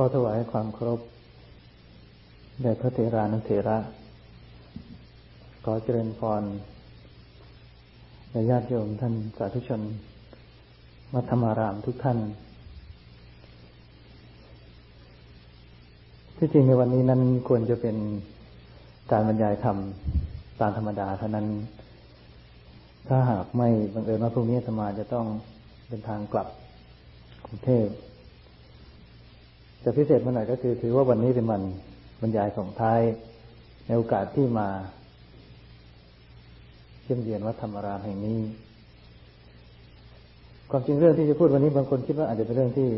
อถวายความเคารพแด่พระเถรานุเถระ ขอเจริญพรในญาติโยมท่านสาธุชนวัธมารามทุกท่าน ที่จริงในวันนี้นั้นควรจะเป็นการบรรยายธรรมตามธรรมดาเท่านั้น ถ้าหากไม่บังเอิญว่าพรุ่งนี้สมาจะต้องเดินทางกลับกรุงเทพ จะพิเศษมาหน่อยก็คือ ถือว่าวันนี้เป็นวันบรรยายส่งท้ายในโอกาสที่มาเยี่ยมเยียนวัดธรรมรามแห่งนี้ ความจริงเรื่องที่จะพูดวันนี้บางคนคิดว่าอาจจะเป็นเรื่องที่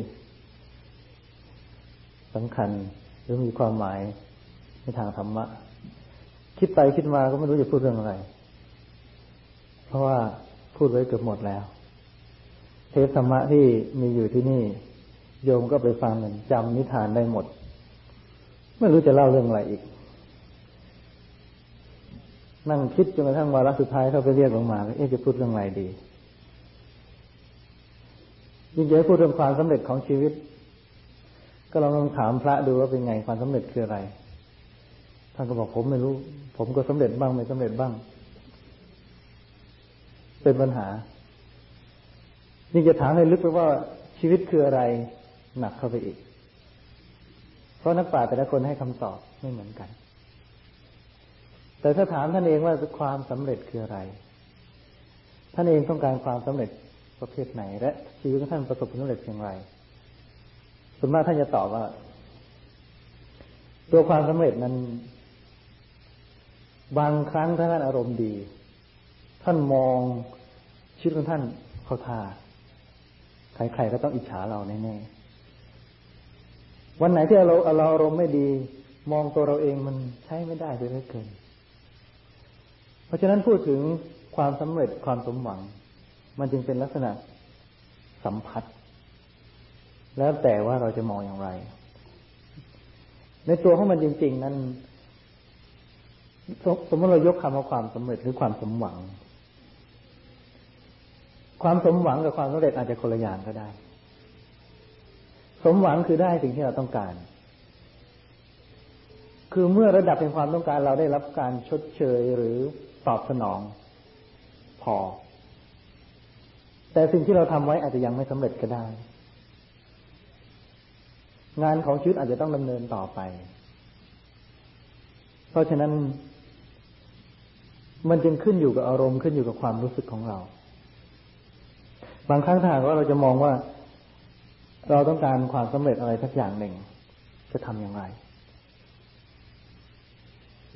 สำคัญหรือมีความหมายในทางธรรมะ คิดไปคิดมาก็ไม่รู้จะพูดเรื่องอะไร เพราะว่าพูดไว้เกือบหมดแล้ว เทปธรรมะที่มีอยู่ที่นี่ โยมก็ไปฟังกันจำนิทานได้หมด ไม่รู้จะเล่าเรื่องอะไรอีก นั่งคิดจนกระทั่งวาระสุดท้ายเขาไปเรียกลงมาเอ๊ะจะพูดเรื่องอะไรดียิ่งจะให้พูดเรื่องความสำเร็จของชีวิต ก็ลองถามพระดูว่าเป็นไงความสำเร็จคืออะไรท่านก็บอกผมไม่รู้ ผมก็สำเร็จบ้างไม่สำเร็จบ้าง เป็นปัญหายิ่งจะถามให้ลึกไปว่าชีวิตคืออะไร หนักเข้าไปอีก เพราะนักปราชญ์แต่ละคนให้คำตอบไม่เหมือนกัน แต่ถ้าถามท่านเองว่าความสำเร็จคืออะไร ท่านเองต้องการความสำเร็จประเภทไหน และชีวิตของท่านประสบผลสำเร็จอย่างไรส่วนมากท่านจะตอบว่า ตัวความสำเร็จนั้น บางครั้งถ้าท่านอารมณ์ดี ท่านมองชีวิตของท่านเขาทาใครๆก็ต้องอิจฉาเราแน่ๆ วันไหนที่เราเราอารมณ์ไม่ดี มองตัวเราเองมันใช้ไม่ได้เลยเหลือเกิน เพราะฉะนั้นพูดถึงความสำเร็จความสมหวัง มันจึงเป็นลักษณะสัมผัส แล้วแต่ว่าเราจะมองอย่างไร ในตัวของมันจริง ๆ นั้น สมมติเรายกคำว่าความสำเร็จหรือความสมหวัง ความสมหวังกับความสำเร็จอาจจะคนละอย่างก็ได้ สมหวังคือได้สิ่งที่เราต้องการ คือเมื่อระดับเป็นความต้องการเราได้รับการชดเชยหรือตอบสนอง พอ แต่สิ่งที่เราทำไว้อาจจะยังไม่สำเร็จก็ได้ งานของชีวิตอาจจะต้องดำเนินต่อไป เพราะฉะนั้น มันจึงขึ้นอยู่กับอารมณ์ขึ้นอยู่กับความรู้สึกของเรา บางครั้งถ้าหากว่าเราจะมองว่า เราต้องการความสำเร็จอะไรสักอย่างหนึ่ง จะทำอย่างไร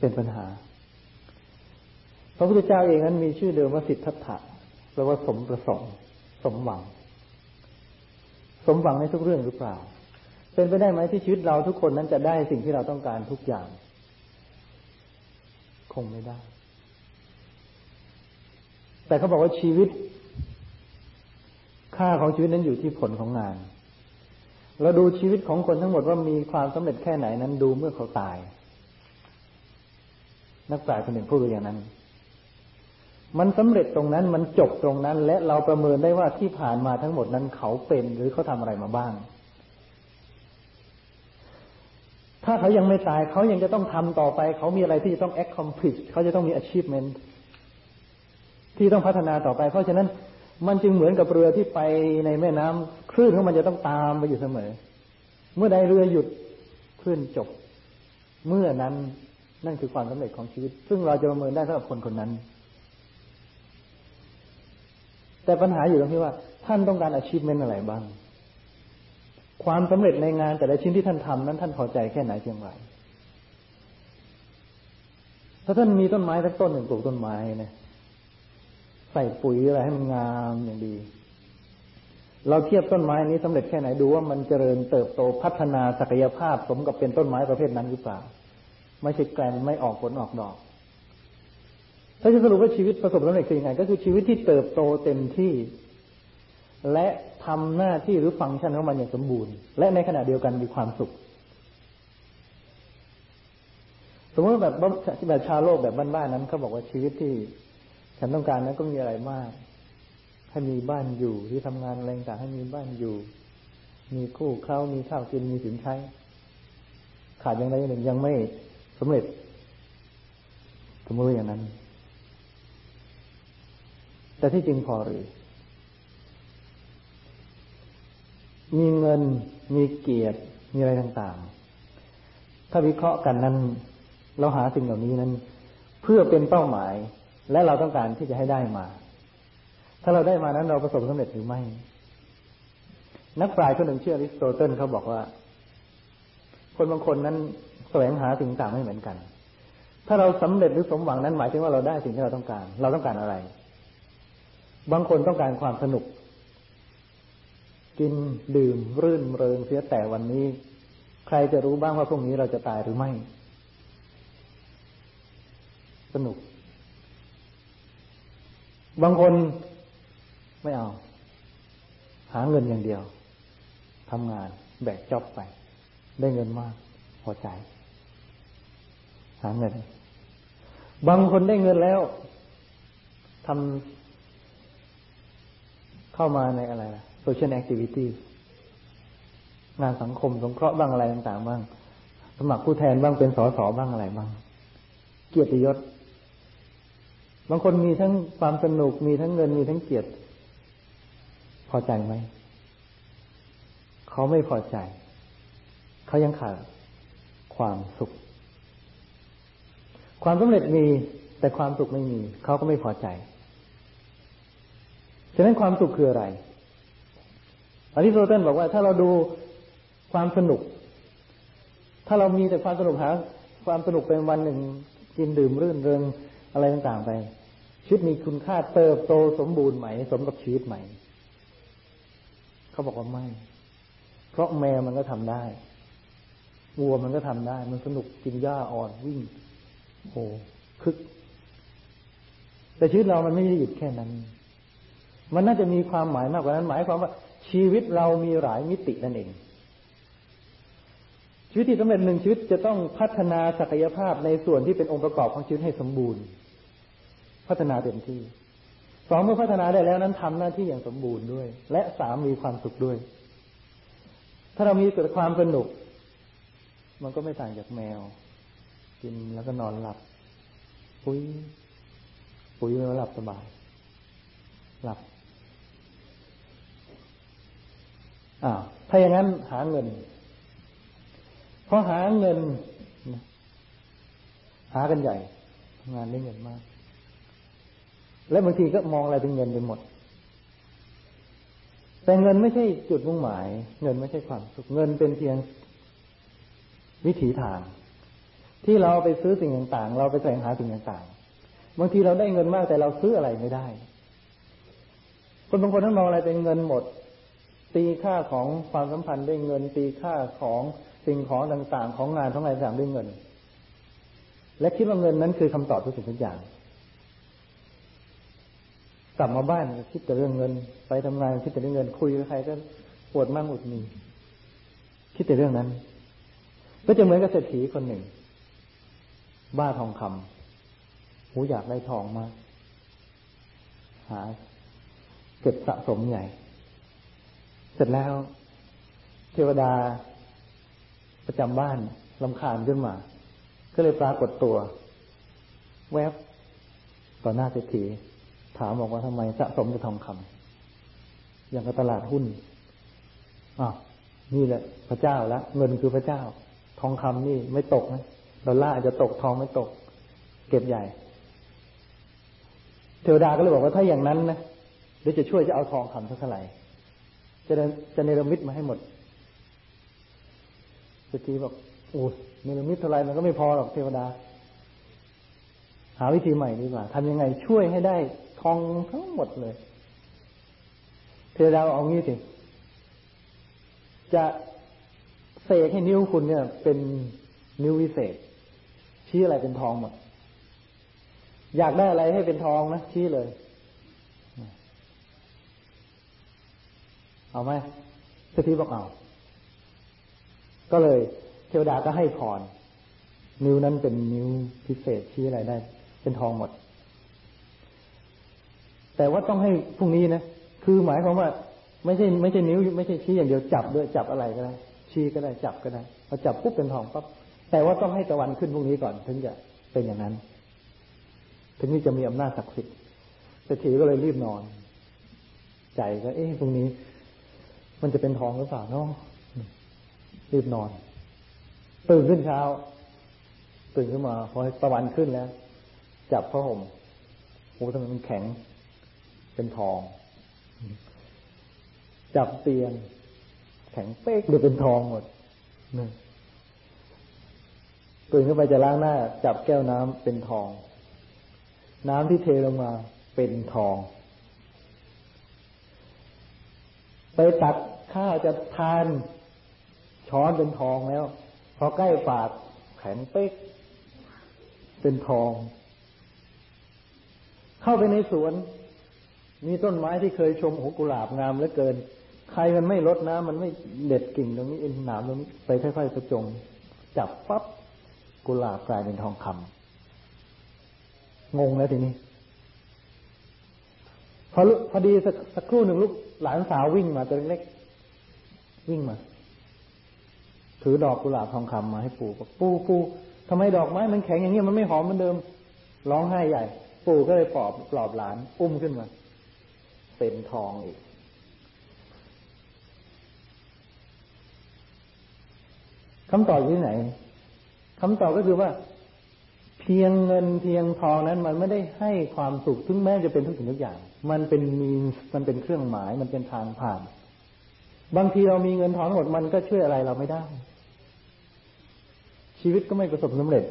เป็นปัญหา พระพุทธเจ้าเองนั้นมีชื่อเดิมว่าสิทธัตถะแปลว่าสมประสงค์ สมหวัง สมหวังในทุกเรื่องหรือเปล่า เป็นไปได้ไหมที่ชีวิตเราทุกคนนั้นจะได้สิ่งที่เราต้องการทุกอย่าง คงไม่ได้ แต่เขาบอกว่าชีวิตค่าของชีวิตนั้นอยู่ที่ผลของงาน เราดูชีวิตของคนทั้งหมดว่ามีความสำเร็จแค่ไหนนั้นดูเมื่อเขาตาย นักปราชญ์คนหนึ่งพูดอย่างนั้น มันสำเร็จตรงนั้นมันจบตรงนั้น และเราประเมินได้ว่าที่ผ่านมาทั้งหมดนั้นเขาเป็นหรือเขาทำอะไรมาบ้าง ถ้าเขายังไม่ตายเขายังจะต้องทำต่อไป เขามีอะไรที่จะต้อง accomplish เขาจะต้องมี achievement ที่ต้องพัฒนาต่อไป เพราะฉะนั้นมันจึงเหมือนกับเรือที่ไปในแม่น้ำ คลื่นของมันจะต้องตามไปอยู่เสมอ เมื่อใดเรือหยุดคลื่นจบ เมื่อนั้นนั่นคือความสำเร็จของชีวิต ซึ่งเราจะประเมินได้สำหรับคนคนนั้น แต่ปัญหาอยู่ตรงที่ว่า ท่านต้องการอาชีพเมนอะไรบ้าง ความสำเร็จในงานแต่ละชิ้นที่ท่านทำนั้น ท่านพอใจแค่ไหนเพียงไรถ้าท่านมีต้นไม้สักต้นหนึ่งปลูกต้นไม้นี่ยใส่ปุ๋ยอะไรให้มันงามอย่างดี เราเทียบต้นไม้นี้สำเร็จแค่ไหนดูว่ามันเจริญเติบโตพัฒนาศักยภาพสมกับเป็นต้นไม้ประเภทนั้นหรือเปล่า ไม่ใช่แกลนไม่ออกผลออกดอก ถ้าจะสรุปว่าชีวิตประสบความสำเร็จคือยังไง ก็คือชีวิตที่เติบโตเต็มที่ และทำหน้าที่หรือฟังก์ชันของมันอย่างสมบูรณ์ และในขณะเดียวกันมีความสุข สมมติแบบแบบชาวโลกแบบบ้านๆนั้นเขาบอกว่าชีวิตที่ฉันต้องการนั้นก็มีอะไรมาก ให้มีบ้านอยู่ที่ทำงานอะไรต่างให้มีบ้านอยู่ มีคู่เข้ามีข้าวกินมีสินใช้ ขาดอย่างใดอย่างหนึ่งยังไม่สำเร็จสมมติอย่างนั้น แต่ที่จริงพอหรือ มีเงินมีเกียรติมีอะไรต่างๆ ถ้าวิเคราะห์กันนั้น เราหาสิ่งเหล่านี้นั้น เพื่อเป็นเป้าหมาย และเราต้องการที่จะให้ได้มา ถ้าเราได้มานั้นเราประสบสำเร็จหรือไม่ นักปราชญ์คนหนึ่งเชื่ออริสโตเติลเขาบอกว่า คนบางคนนั้นแสวงหาสิ่งต่างไม่เหมือนกัน ถ้าเราสำเร็จหรือสมหวังนั้นหมายถึงว่าเราได้สิ่งที่เราต้องการ เราต้องการอะไร บางคนต้องการความสนุก กินดื่มรื่นเริงเสียแต่วันนี้ ใครจะรู้บ้างว่าพรุ่งนี้เราจะตายหรือไม่ สนุกบางคน ไม่เอา หาเงินอย่างเดียวทำงานแบกจ็อบไป ได้เงินมากพอใจ หาเงิน บางคนได้เงินแล้วทำเข้ามาในอะไรล่ะ social activity งานสังคมสงเคราะห์บ้างอะไรต่างๆบ้าง สมัครผู้แทนบ้างเป็นสสบ้างอะไรบ้าง เกียรติยศ บางคนมีทั้งความสนุกมีทั้งเงินมีทั้งเกียรติ พอใจไหม เขาไม่พอใจ เขายังขาดความสุข ความสำเร็จมีแต่ความสุขไม่มี เขาก็ไม่พอใจ ฉะนั้นความสุขคืออะไรอริสโตเติลบอกว่าถ้าเราดูความสนุก ถ้าเรามีแต่ความสนุกหาความสนุกเป็นวันหนึ่งกินดื่มรื่นเริงอะไรต่างๆไปชีวิตมีคุณค่าเติบโตสมบูรณ์ไหม สมกับชีวิตไหม เขาบอกว่าไม่ เพราะแมวมันก็ทำได้วัวมันก็ทำได้ มันสนุกกินหญ้าอ่อนวิ่ง โอ้คึก แต่ชีวิตเรามันไม่ได้หยุดแค่นั้น มันน่าจะมีความหมายมากกว่านั้น หมายความว่า ชีวิตเรามีหลายมิตินั่นเอง ชีวิตที่สำเร็จหนึ่งชีวิตจะต้องพัฒนาศักยภาพในส่วนที่เป็นองค์ประกอบของชีวิตให้สมบูรณ์ พัฒนาเต็มที่ สองเมื่อพัฒนาได้แล้วนั้นทำหน้าที่อย่างสมบูรณ์ด้วย และสามมีความสุขด้วย ถ้าเรามีเกิดความสนุก มันก็ไม่ต่างจากแมว กินแล้วก็นอนหลับ ปุ้ยปุ้ยแล้วหลับสบาย หลับอ้าวถ้าอย่างนั้นหาเงินพอหาเงิน หากันใหญ่งานได้เงินมาก และบางทีก็มองอะไรเป็นเงินไปหมด แต่เงินไม่ใช่จุดมุ่งหมาย เงินไม่ใช่ความสุขเงินเป็นเพียงวิถีทาง ที่เราไปซื้อสิ่งต่างๆ เราไปแสวงหาสิ่งต่างๆ บางทีเราได้เงินมากแต่เราซื้ออะไรไม่ได้ คนบางคนท่านมองอะไรเป็นเงินหมด ตีค่าของความสัมพันธ์ด้วยเงิน ตีค่าของสิ่งของต่างๆ ของงานทั้งหลายต่างด้วยเงิน และคิดว่าเงินนั้นคือคำตอบทุกสิ่งทุกอย่าง กลับมาบ้านคิดแต่เรื่องเงิน ไปทำงานคิดแต่เรื่องเงิน คุยกับใครก็ปวดมั่งอุดมีคิดแต่เรื่องนั้น ก็จะเหมือนกับเศรษฐีคนหนึ่ง บ้าทองคำหูอยากได้ทองมาก หา เก็บสะสมใหญ่ เสร็จแล้ว เทวดาประจำบ้านลำคาญขึ้นมา ก็เลยปรากฏตัว แวบต่อหน้าเศรษฐี ถามบอกว่าทำไมสะสมแต่ทองคำอย่างกับตลาดหุ้นอ้าวนี่แหละพระเจ้าละเงินคือพระเจ้า ทองคำนี่ไม่ตกนะดอลลาร์อาจจะตกทองไม่ตก เก็บใหญ่ เทวดาก็เลยบอกว่าถ้าอย่างนั้นนะเดี๋ยวจะช่วยจะเอาทองคำเท่าไหร่จะจะเนรมิตมาให้หมดสตีบอกโอ้เนรมิตเท่าไรมันก็ไม่พอหรอกเทวดา หาวิธีใหม่ดีกว่าทำยังไงช่วยให้ได้ องทั้งหมดเลยเทวดาเอางี้สิจะเสกให้นิ้วคุณเนี่ย เป็นนิ้ววิเศษ ชี้อะไรเป็นทองหมด อยากได้อะไรให้เป็นทองนะชี้เลย เอาไหมเศรษฐีบอกเอา ก็เลย เทวดาก็ให้พรนิ้วนั้นเป็นนิ้วพิเศษชี้อะไรได้ เป็นทองหมด แต่ว่าต้องให้พรุ่งนี้นะคือหมายความว่าไม่ใช่ไม่ใช่นิ้วไม่ใช่ชี้อย่างเดียวจับด้วยจับอะไรก็ได้ชี้ก็ได้จับก็ได้พอจับปุ๊บเป็นทองปั๊บแต่ว่าต้องให้ตะวันขึ้นพรุ่งนี้ก่อนถึงจะเป็นอย่างนั้น ถึงนี้จะมีอำนาจศักดิ์สิทธิ์เศรษฐีก็เลยรีบนอน ใจก็ เอ๊ะพรุ่งนี้ มันจะเป็นทองหรือเปล่าเนาะรีบนอน ตื่นขึ้นเช้า ตื่นขึ้นมาพอตะวันขึ้นแล้ว จับผ้าห่มโอ้ทำไมมันแข็ง เป็นทอง จับเตียง แข็งเป๊กเลยเป็นทองหมดนี่ตื่นขึ้นไปจะล้างหน้า จับแก้วน้ำเป็นทอง น้ำที่เทลงมาเป็นทอง ไปตักข้าวจะทานช้อนเป็นทองแล้ว พอใกล้ปากแข็งเป๊กเป็นทอง เข้าไปในสวน มีต้นไม้ที่เคยชมโอ้กุหลาบงามเหลือเกิน ใครมันไม่ลดน้ำมันไม่เด็ดกิ่งตรงนี้เอ็นหนามตรงนี้ไปค่อยๆประจง จับปั๊บกุหลาบกลายเป็นทองคำงงแล้วทีนี้พอพอดีสักสักครู่หนึ่งลูกหลานสาววิ่งมาตัวเล็กวิ่งมา ถือดอกกุหลาบทองคำมาให้ปู่บอกปู่ปู่ทำไมดอกไม้มันแข็งอย่างนี้มันไม่หอมเหมือนเดิม ร้องไห้ใหญ่ ปู่ก็เลยปลอบปลอบหลาน อุ้มขึ้นมา เป็นทองอีก คำตอบที่ไหนคำตอบก็คือว่า เพียงเงินเพียงทองนั้น มันไม่ได้ให้ความสุขถึงแม้จะเป็นทุกสิ่งทุกอย่าง มันเป็นมีมันเป็นเครื่องหมาย มันเป็นทางผ่าน บางทีเรามีเงินทองหมดมันก็ช่วยอะไรเราไม่ได้ ชีวิตก็ไม่ประสบสำเร็จ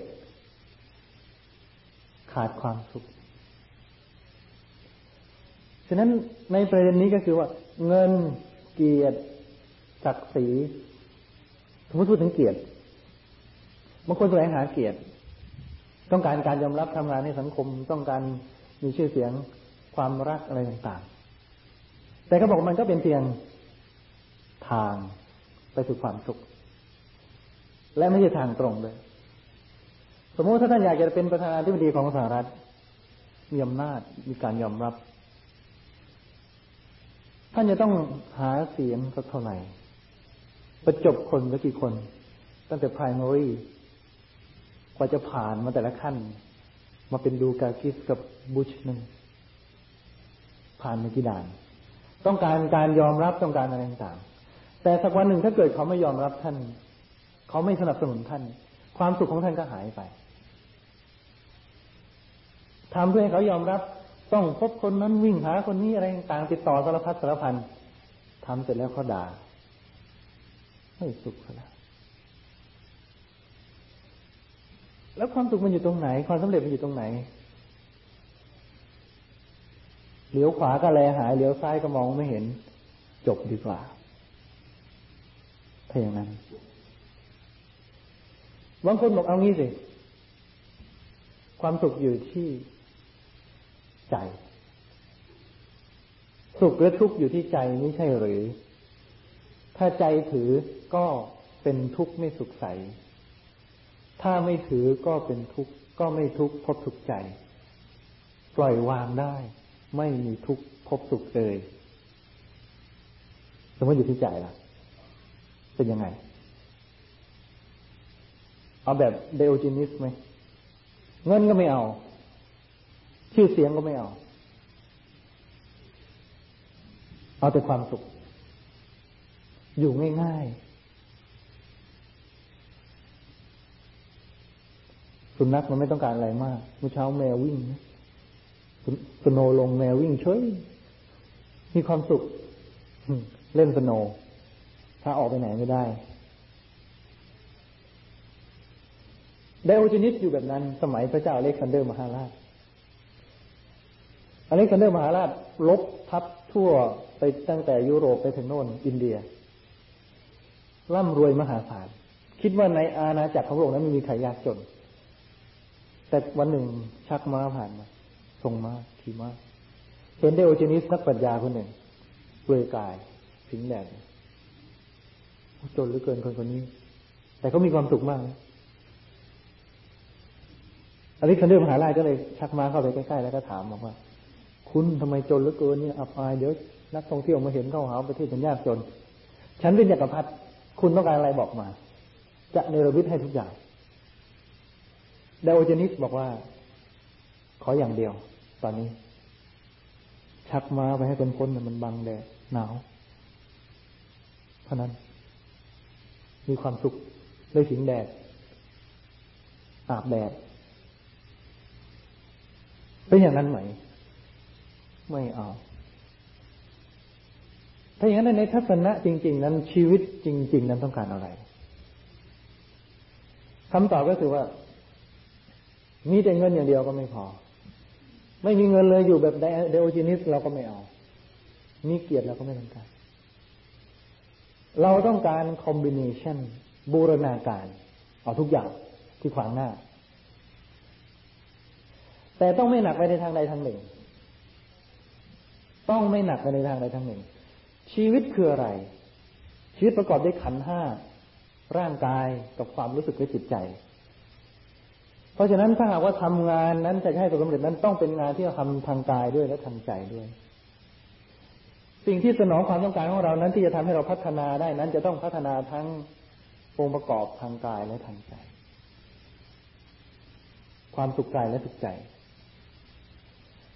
ขาดความสุข ฉะนั้นในประเด็นนี้ก็คือว่า เงินเกียรติศักดิ์ศรีสมมติพูดถึงเกียรติบางคนแสวงหาเกียรติ ต้องการการยอมรับทำงานในสังคม ต้องการมีชื่อเสียงความรักอะไรต่างๆ แต่ก็บอกมันก็เป็นเพียงทางไปสู่ความสุข และไม่ใช่ทางตรงเลย สมมติถ้าท่านอยากจะเป็นประธานาธิบดีของสหรัฐมีอำนาจมีการยอมรับ ท่านจะต้องหาเสียงสักเท่าไหร่ประจบคนสักกี่คน ตั้งแต่ primary กว่าจะผ่านมาแต่ละขั้น มาเป็นดูกาคิสกับบุชหนึ่งผ่านมากี่ด่าน ต้องการการยอมรับต้องการอะไรต่างๆแต่สักวันหนึ่งถ้าเกิดเขาไม่ยอมรับท่าน เขาไม่สนับสนุนท่าน ความสุขของท่านก็หายไปทำเพื่อให้เขายอมรับ ต้องพบคนนั้นวิ่งหาคนนี้อะไรต่างติดต่อสารพัดสารพันทำเสร็จแล้วเขาด่าไม่สุขแล้วแล้วความสุขมันอยู่ตรงไหน ความสำเร็จมันอยู่ตรงไหนเหลียวขวาก็แลหายเหลียวซ้ายก็มองไม่เห็น จบดีกว่าถ้าอย่างนั้นบางคนบอกเอางี้สิ ความสุขอยู่ที่ ใจ สุขหรือทุกข์อยู่ที่ใจไม่ใช่หรือ ถ้าใจถือก็เป็นทุกข์ไม่สุขใส ถ้าไม่ถือก็เป็นทุกข์ก็ไม่ทุกข์พบสุขใจ ปล่อยวางได้ ไม่มีทุกข์พบสุขเลย สมมติอยู่ที่ใจล่ะ เป็นยังไง เอาแบบเดโอจินิสไหม เงินก็ไม่เอา ชื่อเสียงก็ไม่เอา เอาแต่ความสุข อยู่ง่ายๆ สุนัขมันไม่ต้องการอะไรมากเมื่อเช้าแมววิ่งสโนลงแมววิ่งช่วยมีความสุข เล่นสโน ถ้าออกไปไหนไม่ได้ไดโอจินิสอยู่แบบนั้น สมัยพระเจ้าอเล็กซานเดอร์มหาราช อเล็กซานเดอร์มหาราชลบทับทั่วไปตั้งแต่ยุโรปไปถึงโน่นอินเดีย ร่ำรวยมหาศาล คิดว่าในอาณาจักรของโลกนั้นไม่มีใครยากจน แต่วันหนึ่งชักม้าผ่านมาทรงม้าขี่ม้าเห็นไดโอจินิสนักปรัชญาคนหนึ่งเปลือยกายผิงแดดจนเหลือเกินคนคนนี้ แต่เขามีความสุขมากอเล็กซานเดอร์มหาราชก็เลยชักม้าเข้าไปใกล้ๆแล้วก็ถามบอกว่า คุณทำไมจนเหลือเกินเนี่ยอับอายเดี๋ยวนักท่องเที่ยวมาเห็นเขาหาประเทศเป็นยากจน ฉันเป็นจักรพรรดิคุณต้องการอะไรบอกมา จะเนรวิทให้ทุกอย่างดโอเจนิสบอกว่า ขออย่างเดียว ตอนนี้ ชักมาไปให้คนคนมันบังแดดหนาวเท่านั้น มีความสุขได้ถึงแดดอาบแดดเป็นอย่างนั้นไหม ไม่เอา ถ้าอย่างนั้นในทัศนะจริง ๆ นั้นชีวิตจริง ๆ นั้นต้องการอะไรคำตอบก็คือว่า มีแต่เงินอย่างเดียวก็ไม่พอ ไม่มีเงินเลยอยู่แบบเดโอจินิสเราก็ไม่เอา มีเกียรติเราก็ไม่ต้องการ เราต้องการคอมบิเนชันบูรณาการ เอาทุกอย่างที่ขวางหน้า แต่ต้องไม่หนักไปในทางใดทางหนึ่ง ต้องไม่หนักไปในทางใดทางหนึ่ง ชีวิตคืออะไร ชีวิตประกอบด้วยขันห้าร่างกายกับความรู้สึกและจิตใจ เพราะฉะนั้นถ้าหากว่าทำงานนั้นจะให้ประสบความสำเร็จนั้นต้องเป็นงานที่เราทำทางกายด้วยและทางใจด้วย สิ่งที่สนองความต้องการของเรานั้นที่จะทำให้เราพัฒนาได้นั้น จะต้องพัฒนาทั้งองค์ประกอบทางกายและทางใจ ความสุขกายและสุขใจ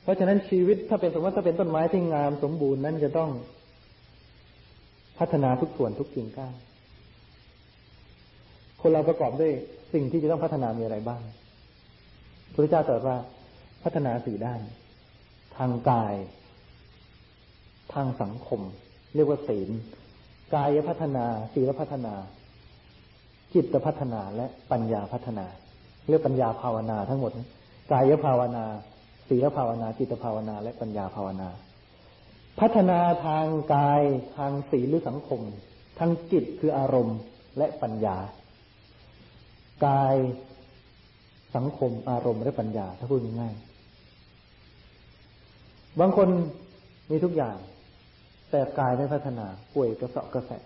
เพราะฉะนั้นชีวิตถ้าเป็นสมมติถ้าเป็นต้นไม้ที่งามสมบูรณ์นั้นจะต้องพัฒนาทุกส่วนทุกกิ่งก้านคนเราประกอบด้วยสิ่งที่จะต้องพัฒนามีอะไรบ้างพระเจ้าตรัสว่าพัฒนาสี่ด้าน ทางกาย ทางสังคม เรียกว่าศีล กายพัฒนาศีลพัฒนา จิตพัฒนาและปัญญาพัฒนา เรียกปัญญาภาวนาทั้งหมด กายภาวนา ศีลภาวนาจิตภาวนา และปัญญาภาวนา พัฒนาทางกายทางศีลหรือสังคม ทางจิตคืออารมณ์และปัญญา กายสังคมอารมณ์และปัญญา ถ้าพูดง่ายๆบางคนมีทุกอย่าง แต่กายไม่พัฒนา ป่วยกระเสาะกระแสะ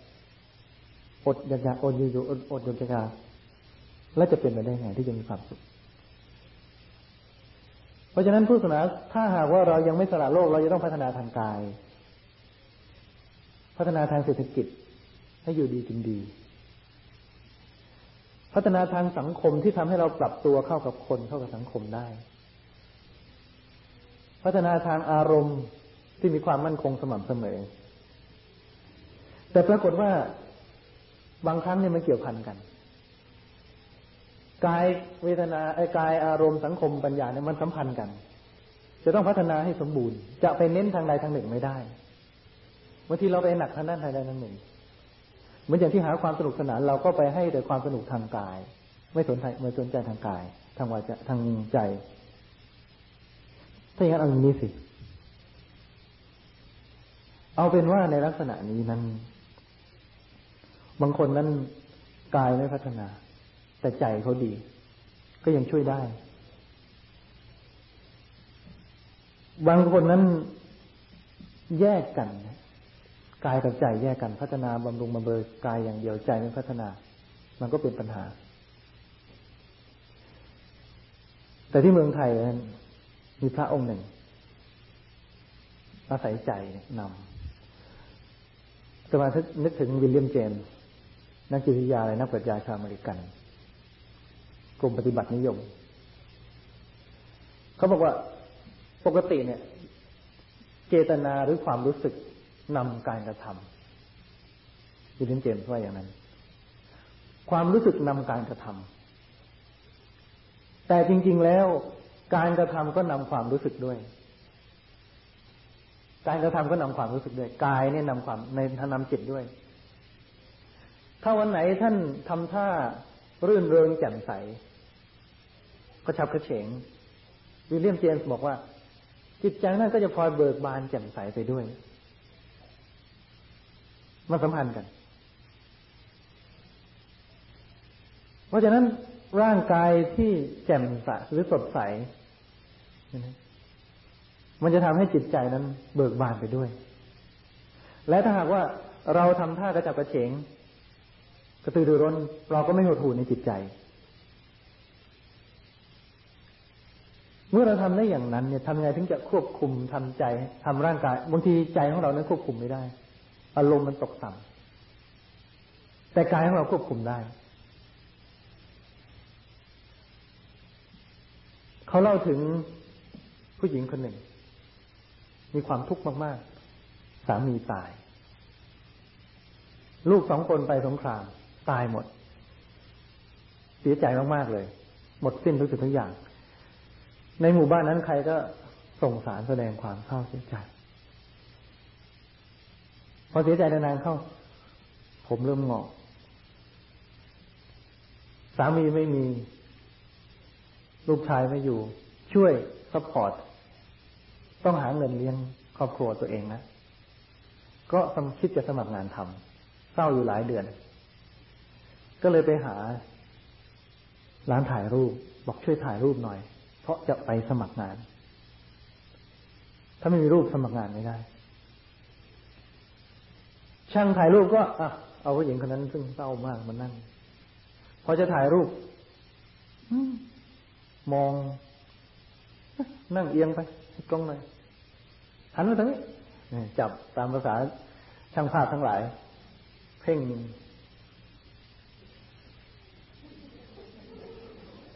อดยาอดอยู่อดอดยนจาแล้วจะเป็นไปได้ไงที่จะมีความสุข เพราะฉะนั้นผู้ศาสนาถ้าหากว่าเรายังไม่สละโลกเราจะต้องพัฒนาทางกาย พัฒนาทางเศรษฐกิจให้อยู่ดีกินดี พัฒนาทางสังคมที่ทำให้เราปรับตัวเข้ากับคนเข้ากับสังคมได้ พัฒนาทางอารมณ์ที่มีความมั่นคงสม่ำเสมอ แต่ปรากฏว่าบางครั้งเนี่ยมันเกี่ยวพันกัน กายเวทนาไอ้กายอารมณ์สังคมปัญญาเนี่ยมันสัมพันธ์กัน จะต้องพัฒนาให้สมบูรณ์ จะไปเน้นทางใดทางหนึ่งไม่ได้บางทีเราไปหนักทางด้านใดทางหนึ่งเหมือนอย่างที่หาความสนุกสนานเราก็ไปให้แต่ความสนุกทางกาย ไม่สนใจไม่สนใจทางกาย ทางวาจาทางใจ ถ้าอย่างนั้นเอาอย่างนี้สิ เอาเป็นว่าในลักษณะนี้นั้น บางคนนั้นกายไม่พัฒนา แต่ใจเขาดี ก็ยังช่วยได้ บางคนนั้นแยกกันกายกับใจแยกกันพัฒนาบำรุงบำเรอกายอย่างเดียวใจไม่พัฒนา มันก็เป็นปัญหา แต่ที่เมืองไทยนั้นมีพระองค์หนึ่งอาศัยใจนำสมาธินึกถึงวิลเลียมเจมส์นักจิตวิทยาอะไรนักปรัชญาชาวอเมริกัน กลุ่มปฏิบัตินิยม เขาบอกว่าปกติเนี่ย เจตนาหรือความรู้สึกนำการกระทำวิลเลียมเจมส์ว่าอย่างนั้น ความรู้สึกนำการกระทำแต่จริง ๆ แล้วการกระทำก็นำความรู้สึกด้วย การกระทำก็นำความรู้สึกด้วย กายเนี่ยนำความในทานำจิตด้วย ถ้าวันไหนท่านทำท่ารื่นเริงแจ่มใส กระชับกระเฉง วิลเลียมเจมส์บอกว่า จิตใจนั้นก็จะพลอยเบิกบานแจ่มใสไปด้วยมันสัมพันธ์กัน เพราะฉะนั้นร่างกายที่แจ่มใสหรือสดใส มันจะทำให้จิตใจนั้นเบิกบานไปด้วย และถ้าหากว่าเราทำท่ากระจับกระเฉง กระตือรือร้น เราก็ไม่หดหู่ในจิตใจ เมื่อเราทำได้อย่างนั้นเนี่ยทำยังไงถึงจะควบคุมทำใจทำร่างกายบางทีใจของเรานั้นควบคุมไม่ได้ อารมณ์มันตกต่ำแต่กายของเราควบคุมได้เขาเล่าถึงผู้หญิงคนหนึ่ง มีความทุกข์มาก ๆ สามีตาย ลูกสองคนไปสงคราม ตายหมด เสียใจมาก ๆ เลย หมดสิ้นทุกสิ่งทุกอย่าง ในหมู่บ้านนั้นใครก็ส่งสารแสดงความเศร้าเสียใจ พอเสียใจนานๆเข้า ผมเริ่มหงอกสามีไม่มี ลูกชายไม่อยู่ ช่วย support ต้องหาเงินเลี้ยงครอบครัวตัวเองนะ ก็สมคิดจะสมัครงานทำเศร้าอยู่หลายเดือน ก็เลยไปหา ร้านถ่ายรูป บอกช่วยถ่ายรูปหน่อย เพราะจะไปสมัครงาน ถ้าไม่มีรูปสมัครงานไม่ได้ ช่างถ่ายรูปก็อะเอาผู้หญิงคนนั้นซึ่งเศร้ามากมานั่ง พอจะถ่ายรูปมอง นั่งเอียงไปกล้องหน่อยหันมาทางนี้จับตามภาษาช่างภาพทั้งหลาย เพ่ง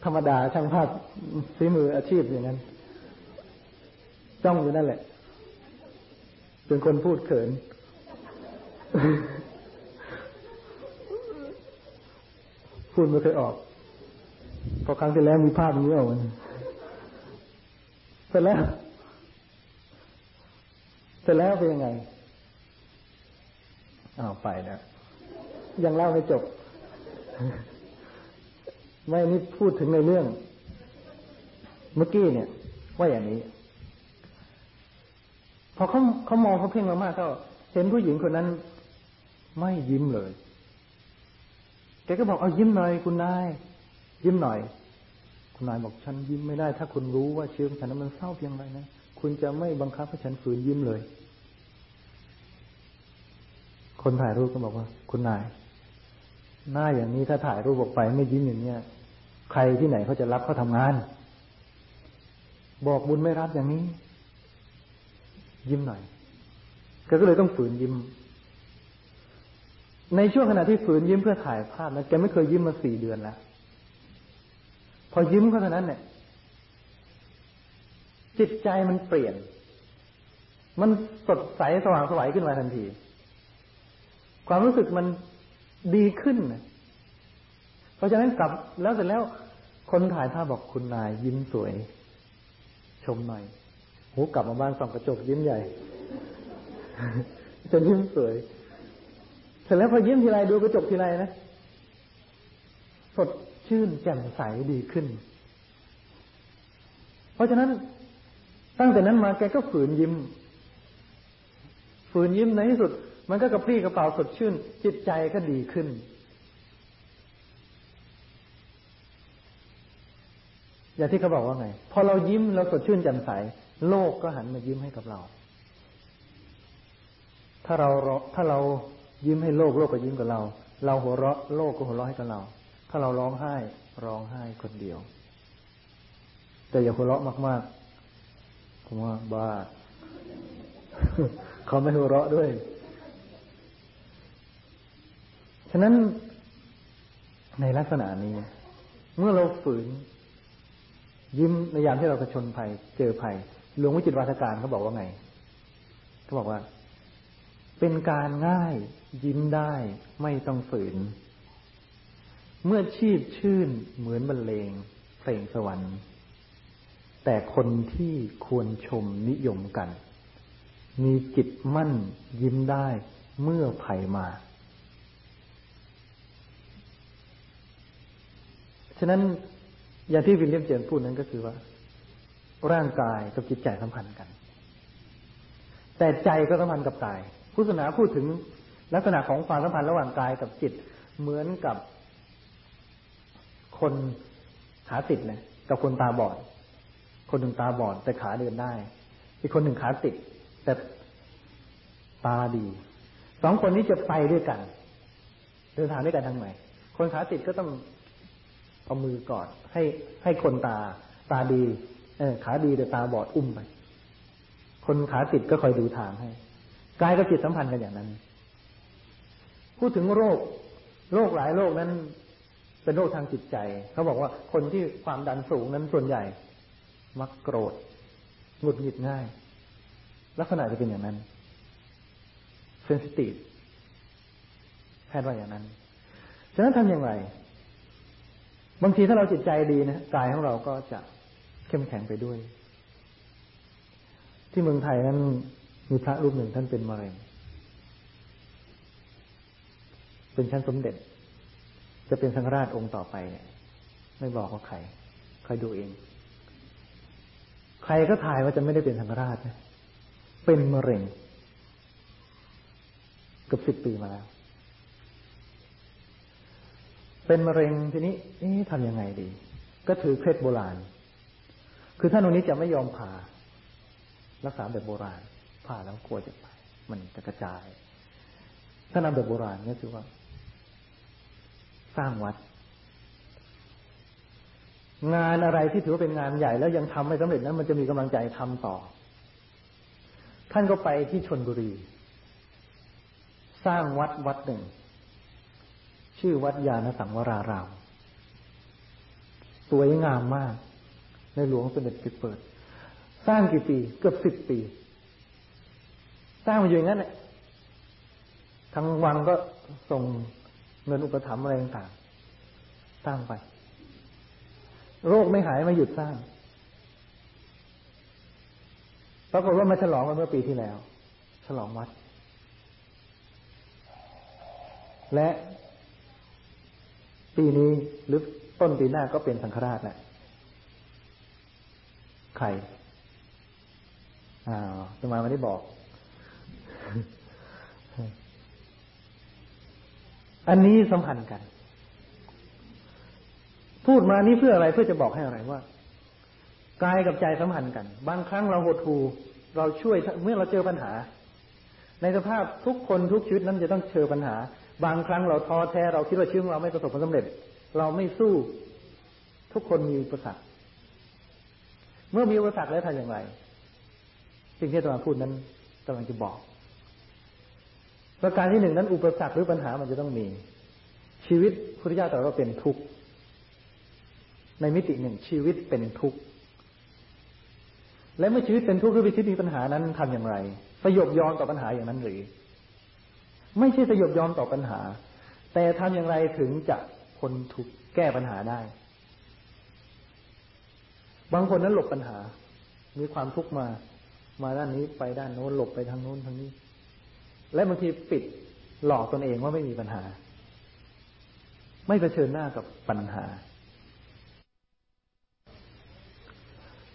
ธรรมดาช่างภาพฝีมืออาชีพอย่างนั้น จ้องอยู่นั่นแหละเป็นคนพูดเขิน พูดไม่เคยออก พอครั้งที่แล้วมีภาพนี้ออกมันเสร็จแล้วเสร็จแล้วเป็นยังไงอ้าวไปแล้วยังเล่าไม่จบ ไม่นี่พูดถึงในเรื่อง เมื่อกี้เนี่ย ว่าอย่างนี้ พอเขาเขามองเขาเพ่งมากๆก็ เห็นผู้หญิงคนนั้น ไม่ยิ้มเลยแกก็บอกเอายิ้มหน่อยคุณนาย ยิ้มหน่อย คุณนายบอกฉันยิ้มไม่ได้ ถ้าคุณรู้ว่าเชื้อฉันนั้นมันเศร้าเพียงไรนะคุณจะไม่บังคับให้ฉันฝืนยิ้มเลย คนถ่ายรูปก็บอกว่า คุณนาย หน้าอย่างนี้ถ้าถ่ายรูปออกไปไม่ยิ้มอย่างเนี้ย ใครที่ไหนเขาจะรับเขาทำงาน บอกบุญไม่รับอย่างนี้ ยิ้มหน่อยก็เลยต้องฝืนยิ้ม ในช่วงขณะที่ฝืนยิ้มเพื่อถ่ายภาพนะแกไม่เคยยิ้มมาสี่เดือนแล้ว พอยิ้มก็เท่านั้นเนี่ยจิตใจมันเปลี่ยน มันสดใสสว่างสวยขึ้นมาทันที ความรู้สึกมันดีขึ้นนะ เพราะฉะนั้นกลับแล้วเสร็จแล้วคนถ่ายภาพบอกคุณนายยิ้มสวย ชมหน่อยหูกลับมาบ้านส่องกระจกยิ้มใหญ่จนยิ้มสวย เสร็จแล้วพอยิ้มทีไรดูกระจกทีไรนะสดชื่นแจ่มใสดีขึ้น เพราะฉะนั้นตั้งแต่นั้นมาแกก็ฝืนยิ้ม ฝืนยิ้มในที่สุด มันก็กระปรี้กระเป๋าสดชื่น จิตใจก็ดีขึ้น อย่างที่เขาบอกว่าไง พอเรายิ้มเราสดชื่นแจ่มใส โลกก็หันมายิ้มให้กับเรา ถ้าเราถ้าเรายิ้มให้โลกโลกก็ยิ้มกับเรา เราหัวเราะโลกก็หัวเราะให้กับเรา ถ้าเราร้องไห้ร้องไห้คนเดียว แต่อย่าหัวเราะมากๆผมว่าบ้าเขาไม่หัวเราะด้วย ฉะนั้นในลักษณะนี้ เมื่อเราฝืน ยิ้มในยามที่เรากระชนภัย เจอภัยหลวงวิจิตวาทการเขาบอกว่าไงเขาบอกว่า เป็นการง่ายยิ้มได้ไม่ต้องฝืน เมื่อชีพชื่นเหมือนบรรเลงเพลงสวรรค์แต่คนที่ควรชมนิยมกัน มีจิตมั่นยิ้มได้เมื่อภัยมา ฉะนั้น อย่างที่วิลเลียมเจนพูดนั้นก็คือว่า ร่างกายกับจิตใจสัมพันธ์กัน แต่ใจก็สัมพันธ์กับกายพุทธศาสนาพูดถึงลักษณะของความสัมพันธ์ระหว่างกายกับจิตเหมือนกับคนขาติดเลยกับคนตาบอด คนหนึ่งตาบอด แต่ขาเดินได้ อีกคนหนึ่งขาติด แต่ตาดี สองคนนี้จะไปด้วยกัน เดินทางด้วยกันทางไหนคนขาติดก็ต้อง เอามือกอด ให้ให้คนตา ตาดี เออ ขาดีแต่ตาบอดอุ้มไป คนขาติดก็คอยดูทางให้กายกับจิตสัมพันธ์กันอย่างนั้น พูดถึงโรค โรคหลายโรคนั้น เป็นโรคทางจิตใจ เขาบอกว่าคนที่ความดันสูงนั้นส่วนใหญ่ มักโกรธหงุดหงิดง่าย ลักษณะจะเป็นอย่างนั้นเซนซิทีฟแพทย์ว่าอย่างนั้น ฉะนั้นทำอย่างไร บางทีถ้าเราจิตใจดีนะกายของเราก็จะเข้มแข็งไปด้วย ที่เมืองไทยนั้นมีพระรูปหนึ่งท่านเป็นมะเร็งเป็นชั้นสมเด็จ จะเป็นสังฆราชองค์ต่อไปเนี่ย ไม่บอกว่าใครใครดูเอง ใครก็ถ่ายว่าจะไม่ได้เป็นสังฆราชนะเป็นมะเร็งเกือบสิบปีมาแล้ว เป็นมะเร็งทีนี้นี่ทำยังไงดี ก็ถือเคล็ดโบราณ คือท่านองค์นี้จะไม่ยอมผ่า รักษาแบบโบราณ ผ่าแล้วกลัวจะไป มันจะกระจาย ถ้านำแบบโบราณก็คือว่า สร้างวัด งานอะไรที่ถือว่าเป็นงานใหญ่แล้วยังทำไม่สำเร็จนั้น มันจะมีกำลังใจทำต่อ ท่านก็ไปที่ชนบุรี สร้างวัดวัดหนึ่ง ชื่อวัดยาณสังวราราม สวยงามมาก ในหลวงสมเด็จปิดเปิด สร้างกี่ปีเกือบสิบปี สร้างมาอยู่อย่างนั้นแหละทั้งวังก็ส่งเงินอุปถัมภ์อะไรต่างๆสร้างไป โรคไม่หายมาหยุดสร้างปรากฏว่ามาฉลองกันเมื่อปีที่แล้ว ฉลองวัด และ ปีนี้หรือต้นปีหน้าก็เป็นสังฆราชแหละใครอ้าวจะมาวันนี้บอก อันนี้สัมพันธ์กัน พูดมานี้เพื่ออะไรเพื่อจะบอกให้อะไรว่ากายกับใจสัมพันธ์กัน บางครั้งเราหดหูเราช่วยเมื่อเราเจอปัญหา ในสภาพทุกคนทุกชีวิตนั้นจะต้องเจอปัญหา บางครั้งเราท้อแท้เราคิดว่าชีวิตของเราไม่ประสบผลสำเร็จ เราไม่สู้ ทุกคนมีอุปสรรคเมื่อมีอุปสรรคแล้วทำอย่างไร สิ่งที่ตมาพูดนั้นกำลังจะบอก ประการที่หนึ่งนั้น อุปสรรคหรือปัญหามันจะต้องมี ชีวิตพุทธเจ้าตรัสว่าเป็นทุกข์ในมิติหนึ่งชีวิตเป็นทุกข์และเมื่อชีวิตเป็นทุกข์หรือชีวิตมีปัญหานั้นทำอย่างไรสยบยอมต่อปัญหาอย่างนั้นหรือ ไม่ใช่สยบยอมต่อปัญหา แต่ทำอย่างไรถึงจะคนถูกแก้ปัญหาได้ บางคนนั้นหลบปัญหา มีความทุกข์มา มาด้านนี้ไปด้านโน้นหลบไปทางโน้นทางนี้ และบางทีปิดหลอกตนเองว่าไม่มีปัญหา ไม่เผชิญหน้ากับปัญหา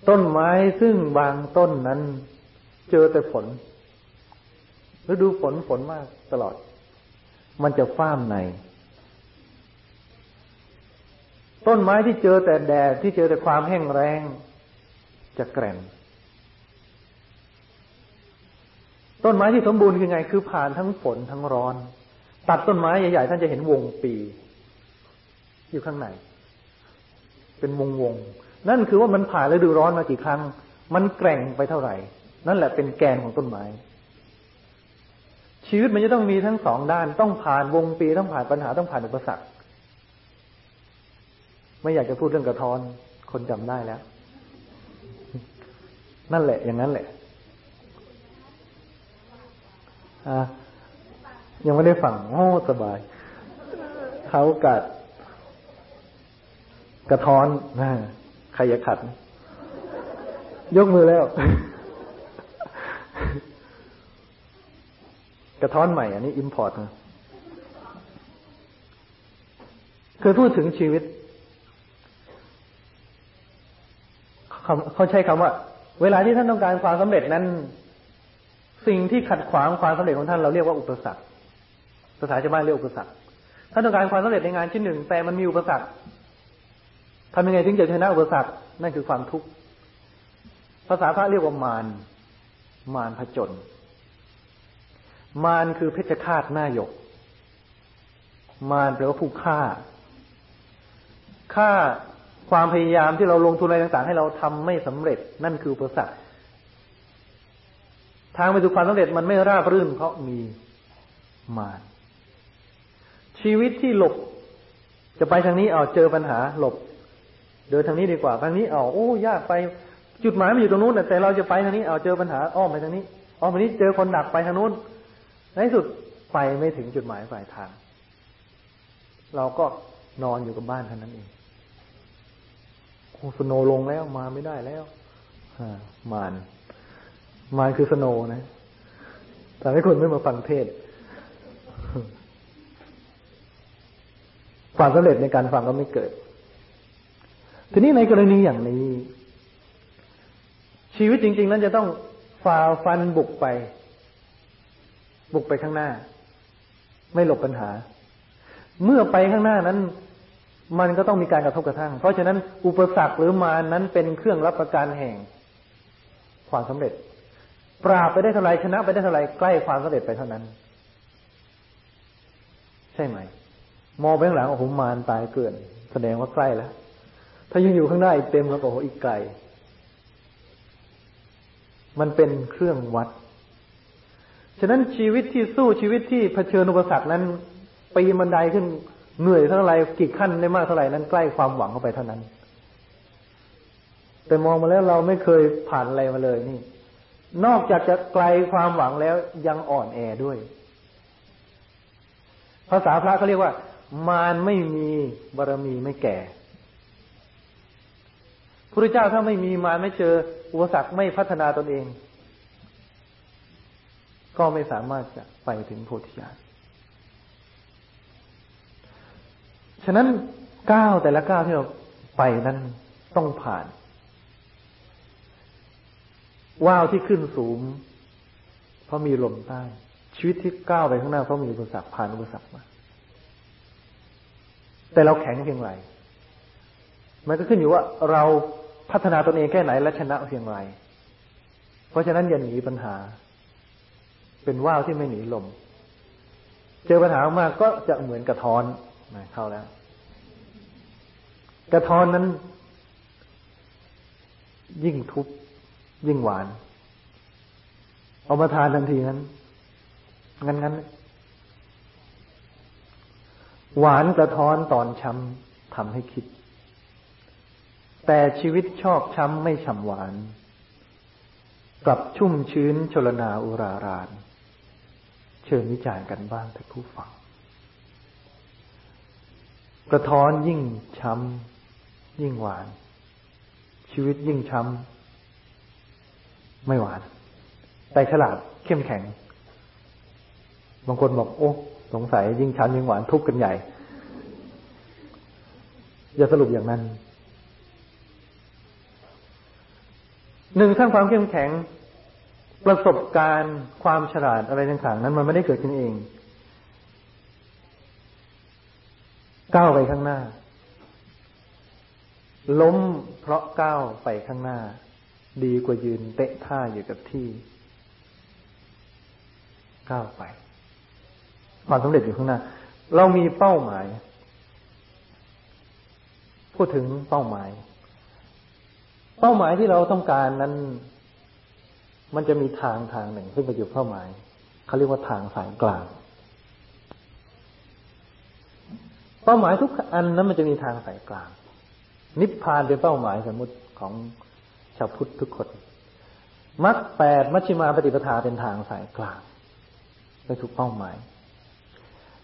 ต้นไม้ซึ่งบางต้นนั้น เจอแต่ผล ฤดูฝนฝนมากตลอด มันจะฟ้ามใน ต้นไม้ที่เจอแต่แดดที่เจอแต่ความแห้งแรงจะแกร่งต้นไม้ที่สมบูรณ์คือไง คือผ่านทั้งฝนทั้งร้อน ตัดต้นไม้ใหญ่ๆท่านจะเห็นวงปี อยู่ข้างในเป็นวงวงนั่นคือว่ามันผ่านฤดูร้อนมากี่ครั้ง มันแกร่งไปเท่าไหร่ นั่นแหละเป็นแกนของต้นไม้ ชีวิตมันจะต้องมีทั้งสองด้าน ต้องผ่านวงปีต้องผ่านปัญหาต้องผ่านอุปสรรค ไม่อยากจะพูดเรื่องกระท้อนคนจำได้แล้ว นั่นแหละ อย่างนั้นแหละอะยังไม่ได้ฟังโอ้สบายเขากัดกระท้อนนะใครอยากขัด ยกมือแล้ว กระท้อนใหม่ อันนี้อิมพอร์ตนะเคยพูดถึงชีวิตเขาใช้คำว่า เวลาที่ท่านต้องการความสำเร็จนั้น สิ่งที่ขัดขวางความสำเร็จของท่านเราเรียกว่าอุปสรรคภาษาชาวบ้านเรียกอุปสรรคท่านต้องการความสำเร็จในงานชิ้นหนึ่ง แต่มันมีอุปสรรคทำยังไงถึงจะชนะอุปสรรคนั่นคือความทุกข์ภาษาพระเรียกว่ามารมารผจญ มารคือเพชฌฆาตหน้าหยก มารแปลว่าผู้ฆ่า ฆ่าความพยายามที่เราลงทุนอะไรต่าง ๆ ให้เราทำไม่สำเร็จ นั่นคืออุปสรรคทางไปสู่ความสำเร็จมันไม่ราบรื่น เพราะมีมารชีวิตที่หลบ จะไปทางนี้เอาเจอปัญหาหลบ เดินทางนี้ดีกว่าทางนี้เอาโอ้ยากไป จุดหมายมันอยู่ตรงนู้นแต่เราจะไปทางนี้เอาเจอปัญหาอ้อมไปทางนี้อ้อมไปนี้เจอคนหนักไปทางนู้น ในสุดไปไม่ถึงจุดหมายปลายทาง เราก็นอนอยู่กับบ้านเท่านั้นเองโอ้สโนลงแล้วมาไม่ได้แล้วมานมานคือสโนนะแต่ให้คนไม่มาฟังเทศ ความสำเร็จในการฟังก็ไม่เกิด ทีนี้ในกรณีอย่างนี้ ชีวิตจริง ๆ นั้นจะต้องฝ่าฟันบุกไป บุกไปข้างหน้า ไม่หลบปัญหา เมื่อไปข้างหน้านั้น มันก็ต้องมีการกระทบกระทั่ง เพราะฉะนั้นอุปสรรคหรือมานั้นเป็นเครื่องรับประกันแห่ง ความสำเร็จ ปราบไปได้เท่าไรชนะไปได้เท่าไรใกล้ความสำเร็จไปเท่านั้น ใช่ไหม มองไปข้างหลังโอ้โหมารตายเกิน แสดงว่าใกล้แล้วถ้ายังอยู่ข้างหน้าอีกเต็มแล้วโอ้โหอีกไกลมันเป็นเครื่องวัด ฉะนั้นชีวิตที่สู้ชีวิตที่เผชิญอุปสรรคนั้นปีมันไดขึ้นเหนื่อยเท่าไรกี่ขั้นได้มากเท่าไหร่นั้นใกล้ความหวังเข้าไปเท่านั้น แต่มองมาแล้วเราไม่เคยผ่านอะไรมาเลยนี่ นอกจากจะไกลความหวังแล้วยังอ่อนแอด้วย ภาษาพระเขาเรียกว่า มารไม่มีบารมีไม่แก่พระเจ้าถ้าไม่มีมารไม่เจออุปสรรคไม่พัฒนาตนเอง ก็ไม่สามารถจะไปถึงโพธิญาณฉะนั้นก้าวแต่ละก้าวที่เราไปนั้นต้องผ่าน ว่าวที่ขึ้นสูง เพราะมีลมใต้ ชีวิตที่ก้าวไปข้างหน้าเพราะมีอุปสรรคผ่านอุปสรรคมา แต่เราแข็งเพียงไรมันก็ขึ้นอยู่ว่าเราพัฒนาตนเองแค่ไหนและชนะเพียงไร เพราะฉะนั้นอย่าหนีปัญหา เป็นว่าวที่ไม่หนีลม เจอปัญหามากก็จะเหมือนกระท้อนนะเข้าแล้ว กระท้อนนั้น ยิ่งทุบยิ่งหวาน เอามาทานทันทีนั้น งั้นงั้นหวานกระท้อนตอนช้ำทำให้คิด แต่ชีวิตชอบช้ำไม่ฉ่ำหวาน กลับชุ่มชื้นชลนาอุราราน เชิญวิจารณ์กันบ้างท่านผู้ฟัง กระท้อนยิ่งช้ำยิ่งหวาน ชีวิตยิ่งช้ำไม่หวาน แต่ฉลาดเข้มแข็ง บางคนบอกโอ้สงสัยยิ่งชันยิ่งหวานทุกข์กันใหญ่ อย่าสรุปอย่างนั้นหนึ่งสร้างความเข้มแข็ง ประสบการณ์ความฉลาดอะไรต่างๆ นั้นมันไม่ได้เกิดขึ้นเอง ก้าวไปข้างหน้า ล้มเพราะก้าวไปข้างหน้า ดีกว่ายืนเตะท่าอยู่กับที่ ก้าวไป ความสำเร็จอยู่ข้างหน้า เรามีเป้าหมาย พูดถึงเป้าหมาย เป้าหมายที่เราต้องการนั้น มันจะมีทางทางหนึ่งซึ่งเป็นอยู่เป้าหมายเขาเรียกว่าทางสายกลาง เป้าหมายทุกอันนั้นมันจะมีทางสายกลาง นิพพานเป็นเป้าหมายสมมติของชาวพุทธทุกคนมรรคแปดมัชฌิมาปฏิปทาเป็นทางสายกลางไปถูกเป้าหมาย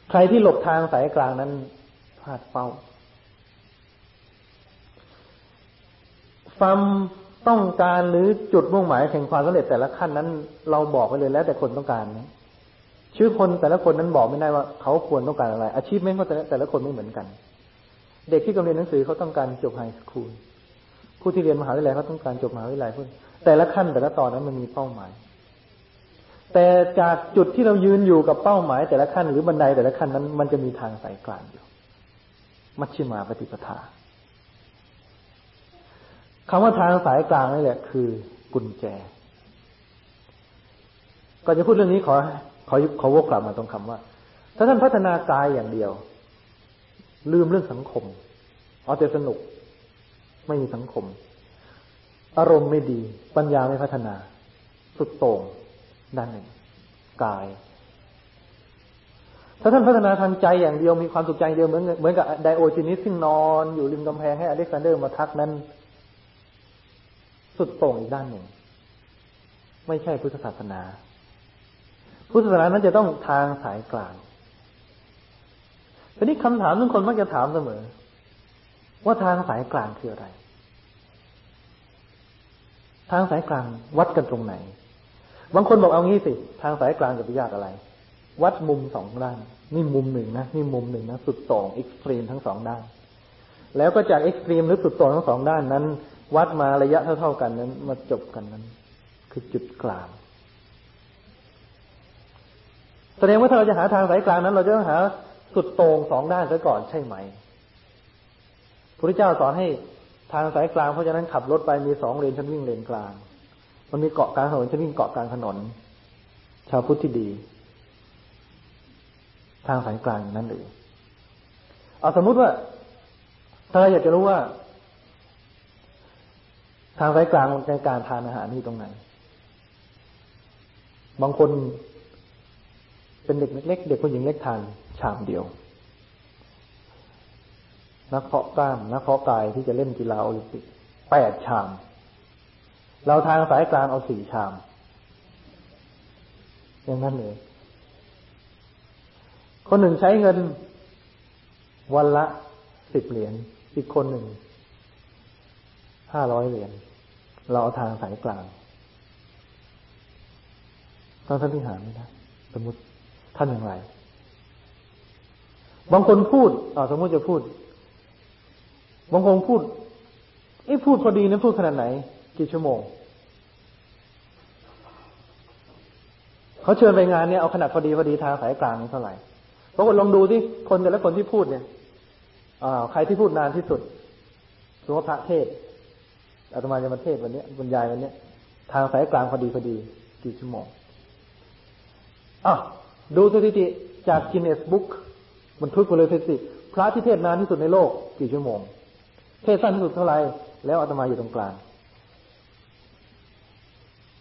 ใครที่หลบทางสายกลางนั้นพลาดเป้าความ ต้องการหรือจุดมุ่งหมายแห่งความสำเร็จแต่ละขั้นนั้น เราบอกไปเลยแล้วแต่คนต้องการนะชื่อคนแต่ละคนนั้นบอกไม่ได้ว่าเขาควรต้องการอะไร อาชีพแม่ก็แต่แต่ละคนไม่เหมือนกัน เด็กที่กำลังเรียนหนังสือเขาต้องการจบไฮสคูลผู้ที่เรียนมหาวิทยาลัยเขาต้องการจบมหาวิทยาลัยพุ่นแต่ละขั้นแต่ละตอนนั้นมันมีเป้าหมาย แต่จากจุดที่เรายืนอยู่กับเป้าหมาย แต่ละขั้นหรือบันไดแต่ละขั้นนั้น มันจะมีทางสายกลางอยู่ มัชชิมาปฏิปทา คำว่าทางสายกลางนี่แหละ คือกุญแจก่อนจะพูดเรื่องนี้ขอ ขอขอวกกลับมาตรงคำว่า ถ้าท่านพัฒนากายอย่างเดียว ลืมเรื่องสังคมเอาแต่สนุก ไม่มีสังคม อารมณ์ไม่ดี ปัญญาไม่พัฒนา สุดโต่งด้านหนึ่งกาย ถ้าท่านพัฒนาทางใจอย่างเดียวมีความสุขใจเดียวเหมือนเหมือนกับไดโอจินิสซึ่งนอนอยู่ริมกำแพงให้อเล็กซานเดอร์มาทักนั้น สุดโต่งอีกด้านหนึ่ง ไม่ใช่พุทธศาสนา พุทธศาสนานั้นจะต้องทางสายกลางทีนี้คำถามทุกคนมักจะถามเสมอ ว่าทางสายกลางคืออะไร ทางสายกลางวัดกันตรงไหน บางคนบอกเอางี้สิ ทางสายกลางจะไปยากอะไร วัดมุมสองด้าน นี่มุมหนึ่งนะนี่มุมหนึ่งนะสุดโต่งเอ็กซ์ตรีมทั้งสองด้าน แล้วก็จากเอ็กซ์ตรีมหรือสุดโต่งทั้งสองด้านนั้น วัดมาระยะเท่าๆกันนั้น มาจบกันนั้น คือจุดกลางแสดงว่าถ้าเราจะหาทางสายกลางนั้น เราจะต้องหาสุดต่งสองด้านซะก่อนใช่ไหมพระเจ้าสอนให้ทางสายกลางเพราะฉะนั้นขับรถไปมีสองเลนฉันวิ่งเลนกลาง มันมีเกาะกลางถนนฉันวิ่งเกาะกลางถนน ชาวพุทธที่ดี ทางสายกลางอย่างนั้นเลยเอาสมมุติว่า ถ้าเราอยากจะรู้ว่า ทางสายกลางในการทานอาหารนี่ตรงไหน บางคนเป็นเด็กเล็ก เด็กผู้หญิงเล็กทานชามเดียว นักเพาะกล้าม นักเพาะกายที่จะเล่นกีฬาโอลิมปิกแปดชาม เราทางสายกลางเอาสี่ชาม อย่างนั้นเลยคนหนึ่งใช้เงิน วันละสิบเหรียญ อีกคนหนึ่งห้าร้อยเหรียญ เราเอาทางสายกลางต้อนท่านที่หาไม่ได้สมมติท่านอย่างไร บางคนพูดอ่าสมมติจะพูด บางคนพูดไอ้พูดพอดีนะพูดขนาดไหน กี่ชั่วโมง เขาเชิญไปงานเนี่ยเอาขนาดพอดีพอดีทางสายกลางนี่เท่าไหร่ปรากฏลองดูที่คนแต่ละคนที่พูดเนี่ยอ่าใครที่พูดนานที่สุดสมมติพระเทศ อาตมาจะมาเทศวันนี้บรรยายวันนี้ทางสายกลางพอดีพอดีกี่ชั่วโมงอะดูสถิติจากกินเนสบุ๊กมันทึกไปเลยเทศสิพระที่เทศนานที่สุดในโลกกี่ชั่วโมง เทศสั้นที่สุดเท่าไหร่แล้วอาตมาอยู่ตรงกลาง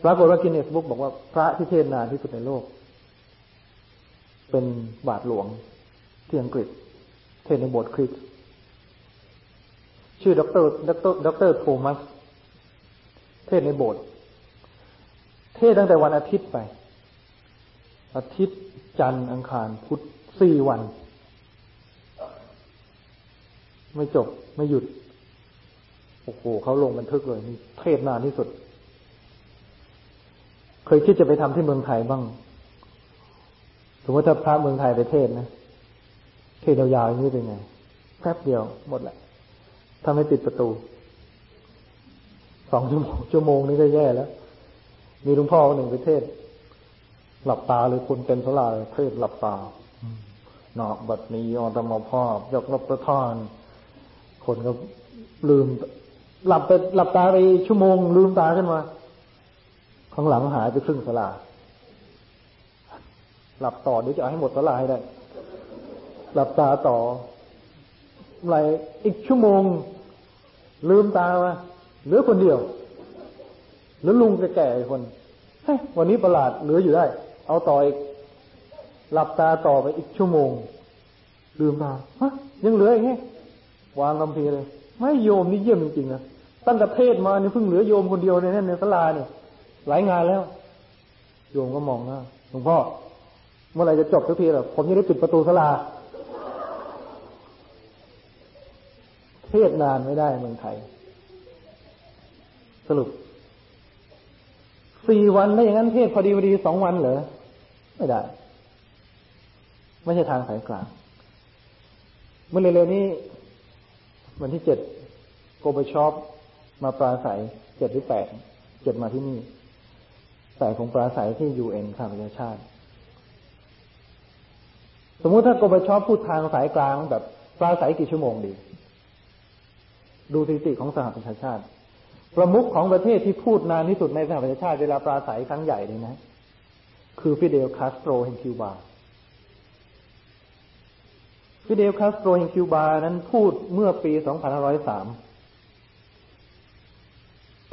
ปรากฏว่ากินเนสบุ๊กบอกว่าพระที่เทศนานที่สุดในโลก เป็นบาทหลวงที่อังกฤษ เทศในโบสถ์คริสชื่อดรดรดรโทมัส เทศในโบสถ์เทศตั้งแต่วันอาทิตย์ไป อาทิตย์จันทร์อังคารพุธสี่วัน ไม่จบไม่หยุด โอ้โหเขาลงบันทึกเลยนี่เทศนานที่สุด เคยคิดจะไปทำที่เมืองไทยบ้างสมมติถ้าพระเมืองไทยไปเทศนะเทศยาวๆอย่างนี้เป็นไงแป๊บเดียวหมดแหละถ้าไม่ปิดประตู สองชั่วโมงชั่วโมงนี้ก็แย่แล้ว มีหลวงพ่อหนึ่งไปเทศ หลับตาเลยคนเต็มเท่าไหร่เทศหลับตาเนาะบัดนี้อตมพ่อยกรับประทาน คนก็ลืม หลับไปหลับตาไปชั่วโมง ลืมตาขึ้นมาข้างหลังหายไปครึ่งสลาหลับต่อเดี๋ยวจะให้หมดสลาให้ได้ หลับตาต่ออะไรอีกชั่วโมง ลืมตามา เหลือคนเดียว หรือลุงแก่ๆคนเฮ้ยวันนี้ประหลาดเหลืออยู่ได้ เอาต่ออีกหลับตาต่อไปอีกชั่วโมง ลืมตาฮะยังเหลืออย่างงี้วางคำพีเลย ไม่โยมนี่เยี่ยมจริงๆนะตั้งแต่เทศมานี่เพิ่งเหลือโยมคนเดียวในนั้นในสลาเนี่ยหลายงานแล้ว โยมก็มองหน้าหลวงพ่อ เมื่อไหร่จะจบสักทีล่ะผมจะได้ปิดประตูสลา เทศนานไม่ได้เมืองไทย สรุปสี่วันได้อย่างนั้นเทศพอดีพอดีสองวันเหรอไม่ได้ ไม่ใช่ทางสายกลาง เมื่อเร็วๆนี้ วันที่เจ็ดโกบชอปมาปราศัยเจ็ดหรือแปดเจ็ดมาที่นี่แต่คงปราศัยที่ยูเอ็นข้าประชาชาติ สมมุติถ้ากอร์บาชอฟพูดทางสายกลางแบบปราศรัยกี่ชั่วโมงดี ดูสถิติของสหประชาชาติ ประมุขของประเทศที่พูดนานที่สุดในสหประชาชาติเวลาปราศรัยครั้งใหญ่เลยนะ คือฟิเดลคาสโตรแห่งคิวบาฟิเดลคาสโตรแห่งคิวบานั้นพูดเมื่อปี 2503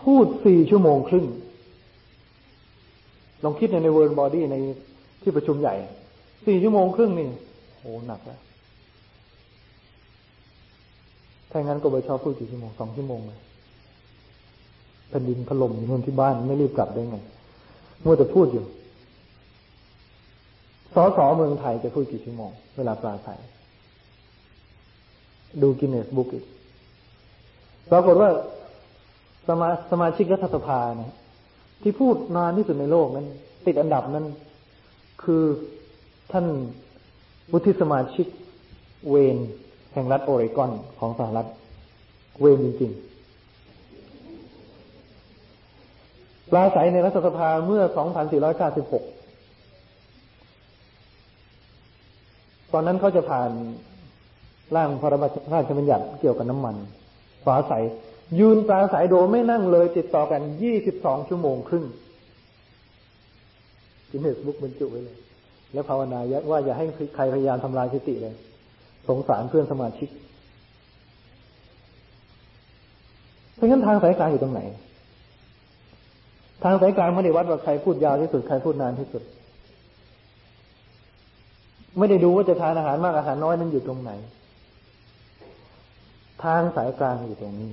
พูดสี่ชั่วโมงครึ่ง ลองคิดในใน world body ในที่ประชุมใหญ่สี่ชั่วโมงครึ่งนี่โหหนักแล้วถ้างั้นกอร์บาชอฟพูดกี่ชั่วโมงสองชั่วโมงเลย แผ่นดินถล่มอยู่นู่นที่บ้านไม่รีบกลับได้ไงมัวแต่พูดอยู่สอสอเมืองไทยจะพูดกี่ชั่วโมงเวลาปราศรัยดู Guinness Book อีกปรากฏว่าสมาสมาชิกรัฐสภาเนะที่พูดนานที่สุดในโลกนั้น ติดอันดับนั้น คือท่านวุฒิสมาชิก เวนแห่งรัฐโอเรกอนของสหรัฐ เวนจริงๆ ปลาใสในรัฐสภาเมื่อ 2496 ตอนนั้นเขาจะผ่านร่างพระราชบัญญัติเกี่ยวกับน้ำมันปลาใสยืนปลาใสโดไม่นั่งเลยติดต่อกัน 22 ชั่วโมงครึ่งกินเนสบุ๊กบรรจุไว้เลย แล้วภาวนาว่าอย่าให้ใครพยายามทำลายสติเลย สงสารเพื่อนสมาชิกเพราะงั้นทางสายกลางอยู่ตรงไหน ทางสายกลางไม่ได้วัดว่าใครพูดยาวที่สุดใครพูดนานที่สุด ไม่ได้ดูว่าจะทานอาหารมากอาหารน้อยนั้นอยู่ตรงไหน ทางสายกลางอยู่ตรงนี้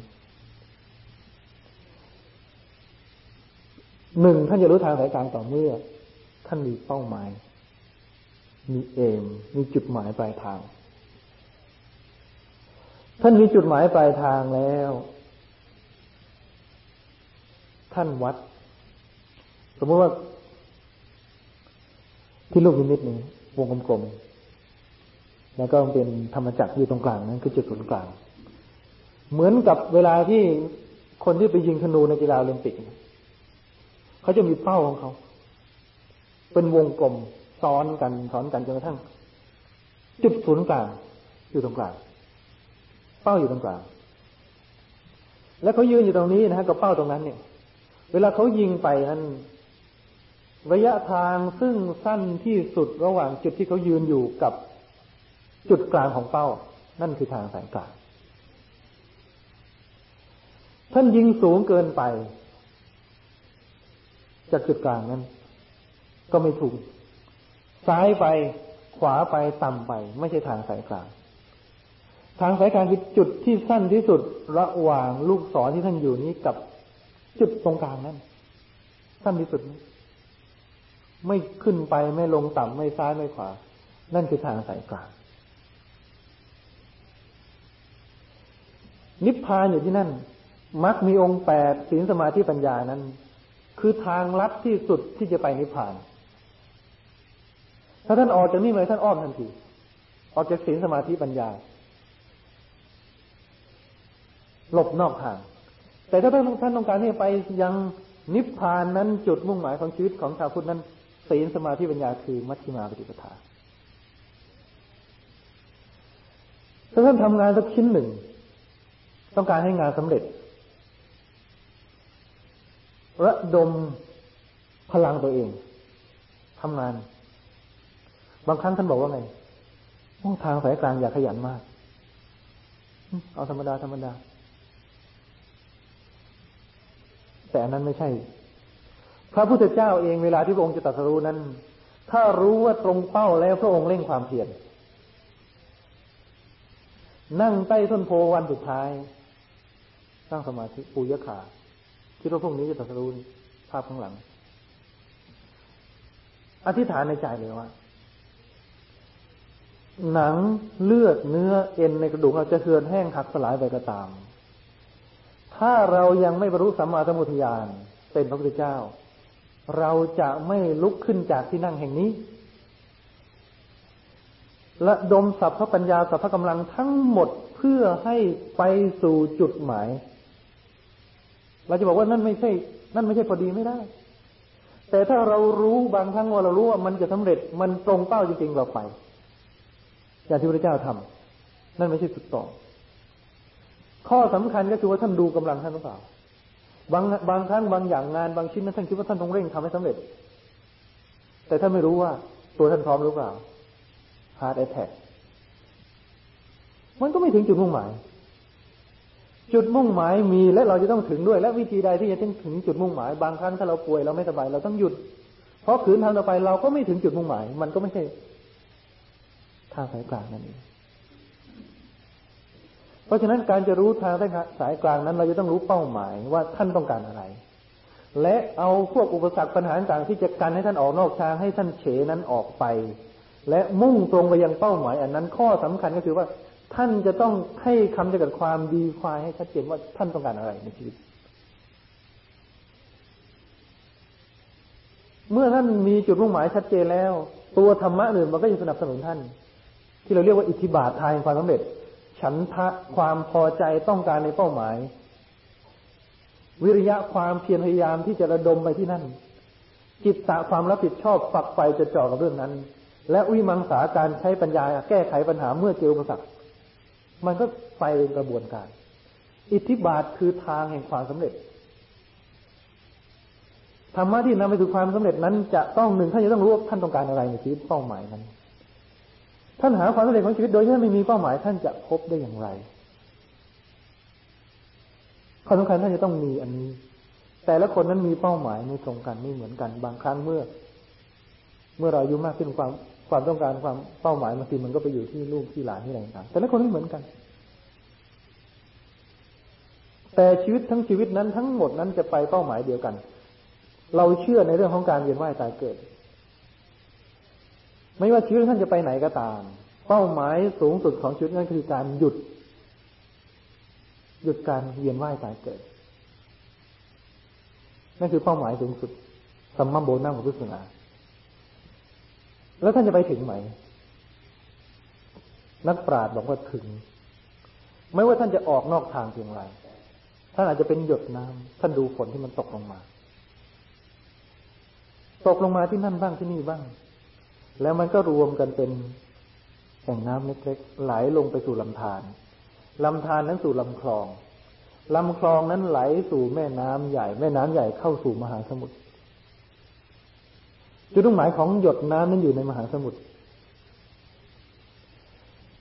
หนึ่งท่านจะรู้ทางสายกลางต่อเมื่อ ท่านมีเป้าหมาย มีเอมมีจุดหมายปลายทาง ท่านมีจุดหมายปลายทางแล้ว ท่านวัด สมมติว่า ที่ลูกนิมิตนี้วงกลมๆแล้วก็เป็นธรรมจักรอยู่ตรงกลางนั้นคือจุดศูนย์กลาง เหมือนกับเวลาที่คนที่ไปยิงธนูในกีฬาโอลิมปิกเขาจะมีเป้าของเขา เป็นวงกลมซ้อนกันซ้อนกันจนกระทั่ง จุดศูนย์กลางอยู่ตรงกลางเป้าอยู่ตรงกลาง แล้วเขายืนอยู่ตรงนี้นะฮะกับเป้าตรงนั้นเนี่ย เวลาเขายิงไปนั้น ระยะทางซึ่งสั้นที่สุดระหว่างจุดที่เขายืนอยู่กับจุดกลางของเป้า นั่นคือทางสายกลาง ท่านยิงสูงเกินไป จากจุดกลางนั้น ก็ไม่ถูก ซ้ายไปขวาไปต่ำไป ไม่ใช่ทางสายกลาง ทางสายกลางคือจุดที่สั้นที่สุดระหว่างลูกศรที่ท่านอยู่นี้กับจุดตรงกลางนั้น สั้นที่สุด ไม่ขึ้นไปไม่ลงต่ำไม่ซ้ายไม่ขวา นั่นคือทางสายกลาง นิพพานอยู่ที่นั่นมักมีองค์แปดศีลสมาธิปัญญานั้น คือทางลัดที่สุดที่จะไปนิพพาน ถ้าท่านออกจากนี่เลยท่านอ้อมทันทีออกจากศีลสมาธิปัญญา หลบนอกทาง แต่ถ้าท่านท่านต้องการที่จะไปยังนิพพานนั้นจุดมุ่งหมายของชีวิตของชาวพุทธนั้น ศีลสมาธิปัญญาคือมัชฌิมาปฏิปทาถ้าท่านทำงานสักชิ้นหนึ่ง ต้องการให้งานสำเร็จ ระดมพลังตัวเองทำงาน บางครั้งท่านบอกว่าไงทางสายกลางอย่าขยันมาก เอาธรรมดาธรรมดา แต่อันนั้นไม่ใช่ พระพุทธเจ้าเองเวลาที่พระองค์จะตรัสรู้นั้น ถ้ารู้ว่าตรงเป้าแล้วพระองค์เร่งความเพียรนั่งใต้ต้นโพวันสุดท้ายสร้างสมาธิปูยขาคิดว่าพรุ่งนี้จะตรัสรู้ภาพข้างหลัง อธิษฐานในใจเลยว่า หนังเลือดเนื้อเอ็นในกระดูกเราจะเหือนแห้งหักสลายไปก็ตาม ถ้าเรายังไม่บรรลุสัมมาสัมพุทธญาณเป็นพระพุทธเจ้า เราจะไม่ลุกขึ้นจากที่นั่งแห่งนี้ และดมสัพพปัญญาสัพพกำลังทั้งหมดเพื่อให้ไปสู่จุดหมาย เราจะบอกว่านั่นไม่ใช่ นั่นไม่ใช่พอดีไม่ได้ แต่ถ้าเรารู้บางครั้งว่าเรารู้ว่ามันจะสำเร็จมันตรงเป้าจริงๆเราไปอย่างที่พระเจ้าทำนั่นไม่ใช่สุดต่อข้อสำคัญก็คือว่าท่านดูกำลังท่านหรือเปล่า บางบางครั้งบางอย่างงานบางชิ้นนั้นท่านคิดว่าท่านต้องเร่งทำให้สำเร็จ แต่ท่านไม่รู้ว่า ตัวท่านพร้อมหรือเปล่า hard attack มันก็ไม่ถึงจุดมุ่งหมาย จุดมุ่งหมายมีและเราจะต้องถึงด้วย และวิธีใดที่จะถึงถึงจุดมุ่งหมาย บางครั้งถ้าเราป่วยเราไม่สบายเราต้องหยุด เพราะขืนทำต่อไปเราก็ไม่ถึงจุดมุ่งหมาย มันก็ไม่ใช่ทางสายกลางนั่นเอง เพราะฉะนั้นการจะรู้ทางสายกลางนั้น เราจะต้องรู้เป้าหมายว่าท่านต้องการอะไร และเอาพวกอุปสรรคปัญหาต่างที่จะกันให้ท่านออกนอกทางให้ท่านเฉนั้นออกไป และมุ่งตรงไปยังเป้าหมาย อันนั้นข้อสำคัญก็คือว่าท่านจะต้องให้คำจำกัดความดีควายให้ชัดเจนว่าท่านต้องการอะไรในชีวิต เมื่อท่านมีจุดมุ่งหมายชัดเจนแล้ว ตัวธรรมะอื่นมันก็จะสนับสนุนท่าน ที่เราเรียกว่าอิทธิบาททายความสำเร็จ ฉันทะความพอใจต้องการในเป้าหมาย วิริยะความเพียรพยายามที่จะระดมไปที่นั่น จิตตะความรับผิดชอบฝักไฟจะจ่อกับเรื่องนั้น และวิมังสาการใช้ปัญญาแก้ไขปัญหาเมื่อเจออุปสรรคมันก็ไปเป็นกระบวนการ อิทธิบาทคือทางแห่งความสำเร็จธรรมะที่นำไปสู่ความสำเร็จนั้นจะต้องหนึ่งท่านจะต้องรู้ว่าท่านต้องการอะไรในชีวิตเป้าหมายนั้น ท่านหาความสำเร็จของชีวิตโดยที่ไม่มีเป้าหมายท่านจะพบได้อย่างไรข้อสำคัญท่านจะต้องมีอันนี้ แต่ละคนนั้นมีเป้าหมายไม่ตรงกันไม่เหมือนกัน บางครั้งเมื่อ เมื่อเราอายุมากขึ้นความความต้องการความเป้าหมายบางทีมันก็ไปอยู่ที่ลูกที่หลานที่อะไรต่างแต่ละคนไม่เหมือนกัน แต่ชีวิตทั้งชีวิตนั้นทั้งหมดนั้นจะไปเป้าหมายเดียวกัน เราเชื่อในเรื่องของการเวียนว่ายตายเกิด ไม่ว่าชีวิตท่านจะไปไหนก็ตาม เป้าหมายสูงสุดของชีวิตนั้นคือการหยุด หยุดการเวียนว่ายตายเกิด นั่นคือเป้าหมายสูงสุดสัมมาโบนังของพุทธศาสนา แล้วท่านจะไปถึงไหม นักปราชญ์บอกว่าถึง ไม่ว่าท่านจะออกนอกทางเพียงไร ท่านอาจจะเป็นหยดน้ำท่านดูฝนที่มันตกลงมา ตกลงมาที่นั่นบ้างที่นี่บ้าง แล้วมันก็รวมกันเป็นแห่งน้ำเล็กๆไหลลงไปสู่ลำธารลำธารนั้นสู่ลำคลองลำคลองนั้นไหลสู่แม่น้ำใหญ่ แม่น้ำใหญ่เข้าสู่มหาสมุทรจุดมุ่งหมายของหยดน้ำนั้นอยู่ในมหาสมุทร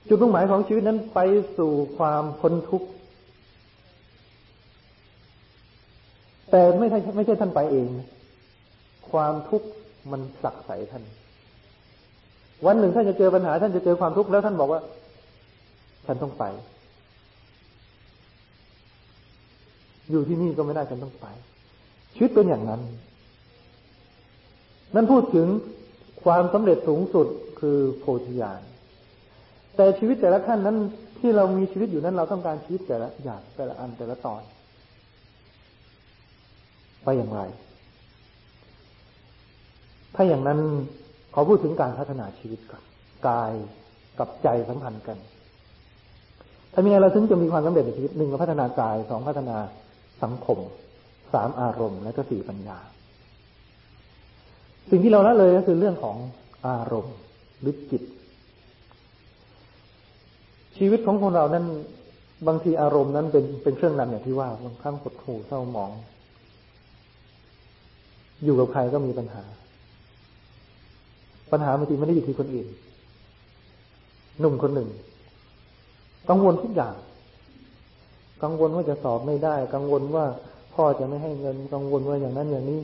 จุดมุ่งหมายของชีวิตนั้นไปสู่ความพ้นทุกข์แต่ไม่ใช่ไม่ใช่ท่านไปเอง ความทุกข์มันผลักใส่ท่าน วันหนึ่งท่านจะเจอปัญหา ท่านจะเจอความทุกข์แล้วท่านบอกว่า ฉันต้องไป อยู่ที่นี่ก็ไม่ได้ฉันต้องไป ชีวิตเป็นอย่างนั้น นั่นพูดถึงความสำเร็จสูงสุดคือโพธิญาณแต่ชีวิตแต่ละขั้นนั้น ที่เรามีชีวิตอยู่นั้น เราต้องการชีวิตแต่ละอย่างแต่ละอันแต่ละตอน ไปอย่างไร ถ้าอย่างนั้น ขอพูดถึงการพัฒนาชีวิตก่อนกายกับใจสัมพันธ์กันถ้ามีอะไรเราถึงจะมีความสำเร็จในชีวิตหนึ่งพัฒนากายสองพัฒนาสังคมสามอารมณ์ และก็สี่ปัญญา สิ่งที่เราละเลยก็คือเรื่องของอารมณ์หรือจิต ชีวิตของคนเรานั้นบางทีอารมณ์นั้นเป็นเป็นเครื่องนำอย่างที่ว่าบางครั้งหดหู่เศร้าหมอง อยู่กับใครก็มีปัญหา ปัญหาบางทีไม่ได้อยู่ที่คนอื่น หนุ่มคนหนึ่ง กังวลทุกอย่าง กังวลว่าจะสอบไม่ได้ กังวลว่าพ่อจะไม่ให้เงิน กังวลว่าอย่างนั้นอย่างนี้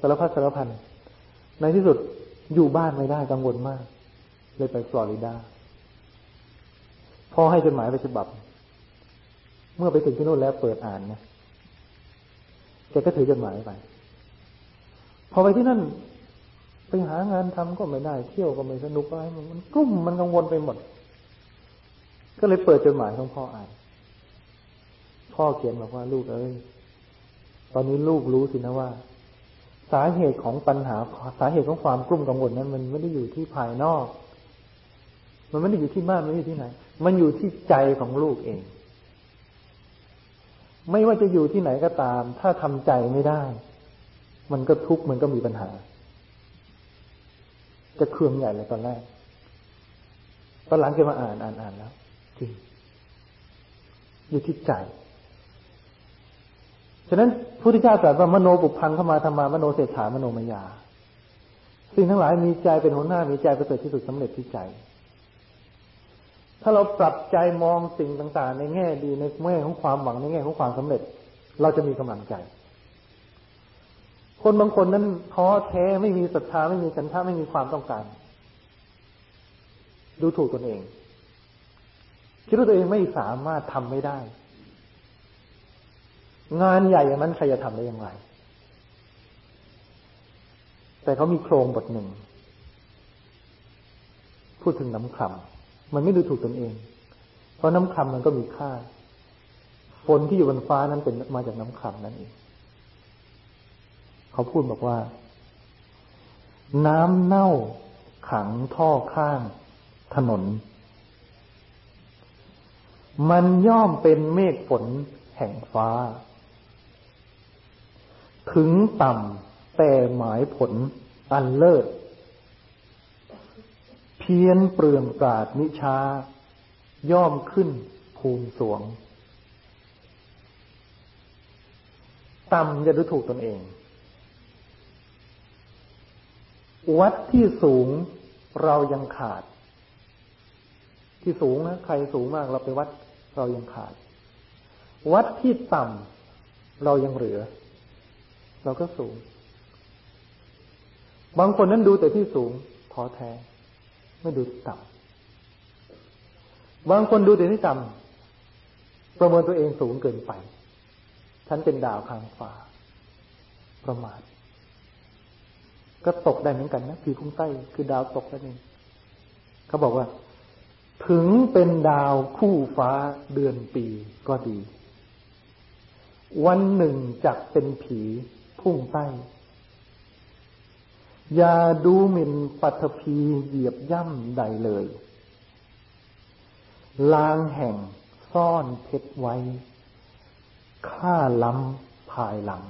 สารพัดสารพันในที่สุดอยู่บ้านไม่ได้ กังวลมาก เลยไปฟลอริดาพ่อให้จดหมายไปฉบับ เมื่อไปถึงที่โน่นแล้วเปิดอ่านนี่ยแกก็ถือจดหมายไป พอไปที่นั่น ไปหางานทำก็ไม่ได้ เที่ยวก็ไม่สนุกอะไรมันกลุ้มมันกังวลไปหมด ก็เลยเปิดจดหมายของพ่ออ่าน พ่อเขียนบอกว่าลูกเอ้ยตอนนี้ลูกรู้สินะว่า สาเหตุของปัญหาสาเหตุของความกลุ้มกังวลนั้น มันไม่ได้อยู่ที่ภายนอก มันไม่ได้อยู่ที่บ้านไมันไม่อยู่ที่ไหน มันอยู่ที่ใจของลูกเอง ไม่ว่าจะอยู่ที่ไหนก็ตาม ถ้าทำใจไม่ได้ มันก็ทุกข์มันก็มีปัญหา จะเครืองใหญ่เลยตอนแรก ตอนหลังแกมาอ่านอ่านอ่านแล้วจริงอยู่ที่ใจ ฉะนั้นพุทธเจ้าตรัสว่ามโนปุพังเข้ามาธรรมามโนเศรษฐามโนมยา สิ่งทั้งหลายมีใจเป็นหัวหน้ามีใจประเสริฐที่สุดสำเร็จที่ใจ ถ้าเราปรับใจมองสิ่งต่าง ๆ ในแง่ดีในแง่ของความหวังในแง่ของความสำเร็จ เราจะมีกำลังใจ คนบางคนนั้นท้อแท้ไม่มีศรัทธาไม่มีฉันทะไม่มีความต้องการ ดูถูกตนเอง คิดว่าตัวเองไม่สามารถทำไม่ได้ งานใหญ่อย่างนั้นใครจะทำได้อย่างไร แต่เขามีโครงบทหนึ่ง พูดถึงน้ำคำมันไม่ดูถูกตนเอง เพราะน้ำคำมันก็มีค่าฝนที่อยู่บนฟ้านั้นเป็นมาจากน้ำคำนั่นเอง เขาพูดบอกว่า น้ำเน่าขังท่อข้างถนน มันย่อมเป็นเมฆฝนแห่งฟ้า ถึงต่ำแต่หมายผลอันเลิศ เพียนเปลืองปราดนิชา ย่อมขึ้นภูมิสวง ต่ำจะดูถูกตนเอง วัดที่สูงเรายังขาด ที่สูงนะใครสูงมากเราไปวัดเรายังขาด วัดที่ต่ำเรายังเหลือ เราก็สูง บางคนนั้นดูแต่ที่สูงท้อแท้ ไม่ดูต่ำบางคนดูแต่ที่ต่ำประเมินตัวเองสูงเกินไป ฉันเป็นดาวข้างฟ้า ประมาท ก็ตกได้เหมือนกันนะผีพุ่งใต้คือดาวตกนั่นเองเขาบอกว่า ถึงเป็นดาวคู่ฟ้าเดือนปีก็ดี วันหนึ่งจักเป็นผีพุ่งใต้อย่าดูหมิ่นปัทภีเหยียบย่ำใดเลย ลางแห่งซ่อนเพชรไว้ค่าล้ำภายหลัง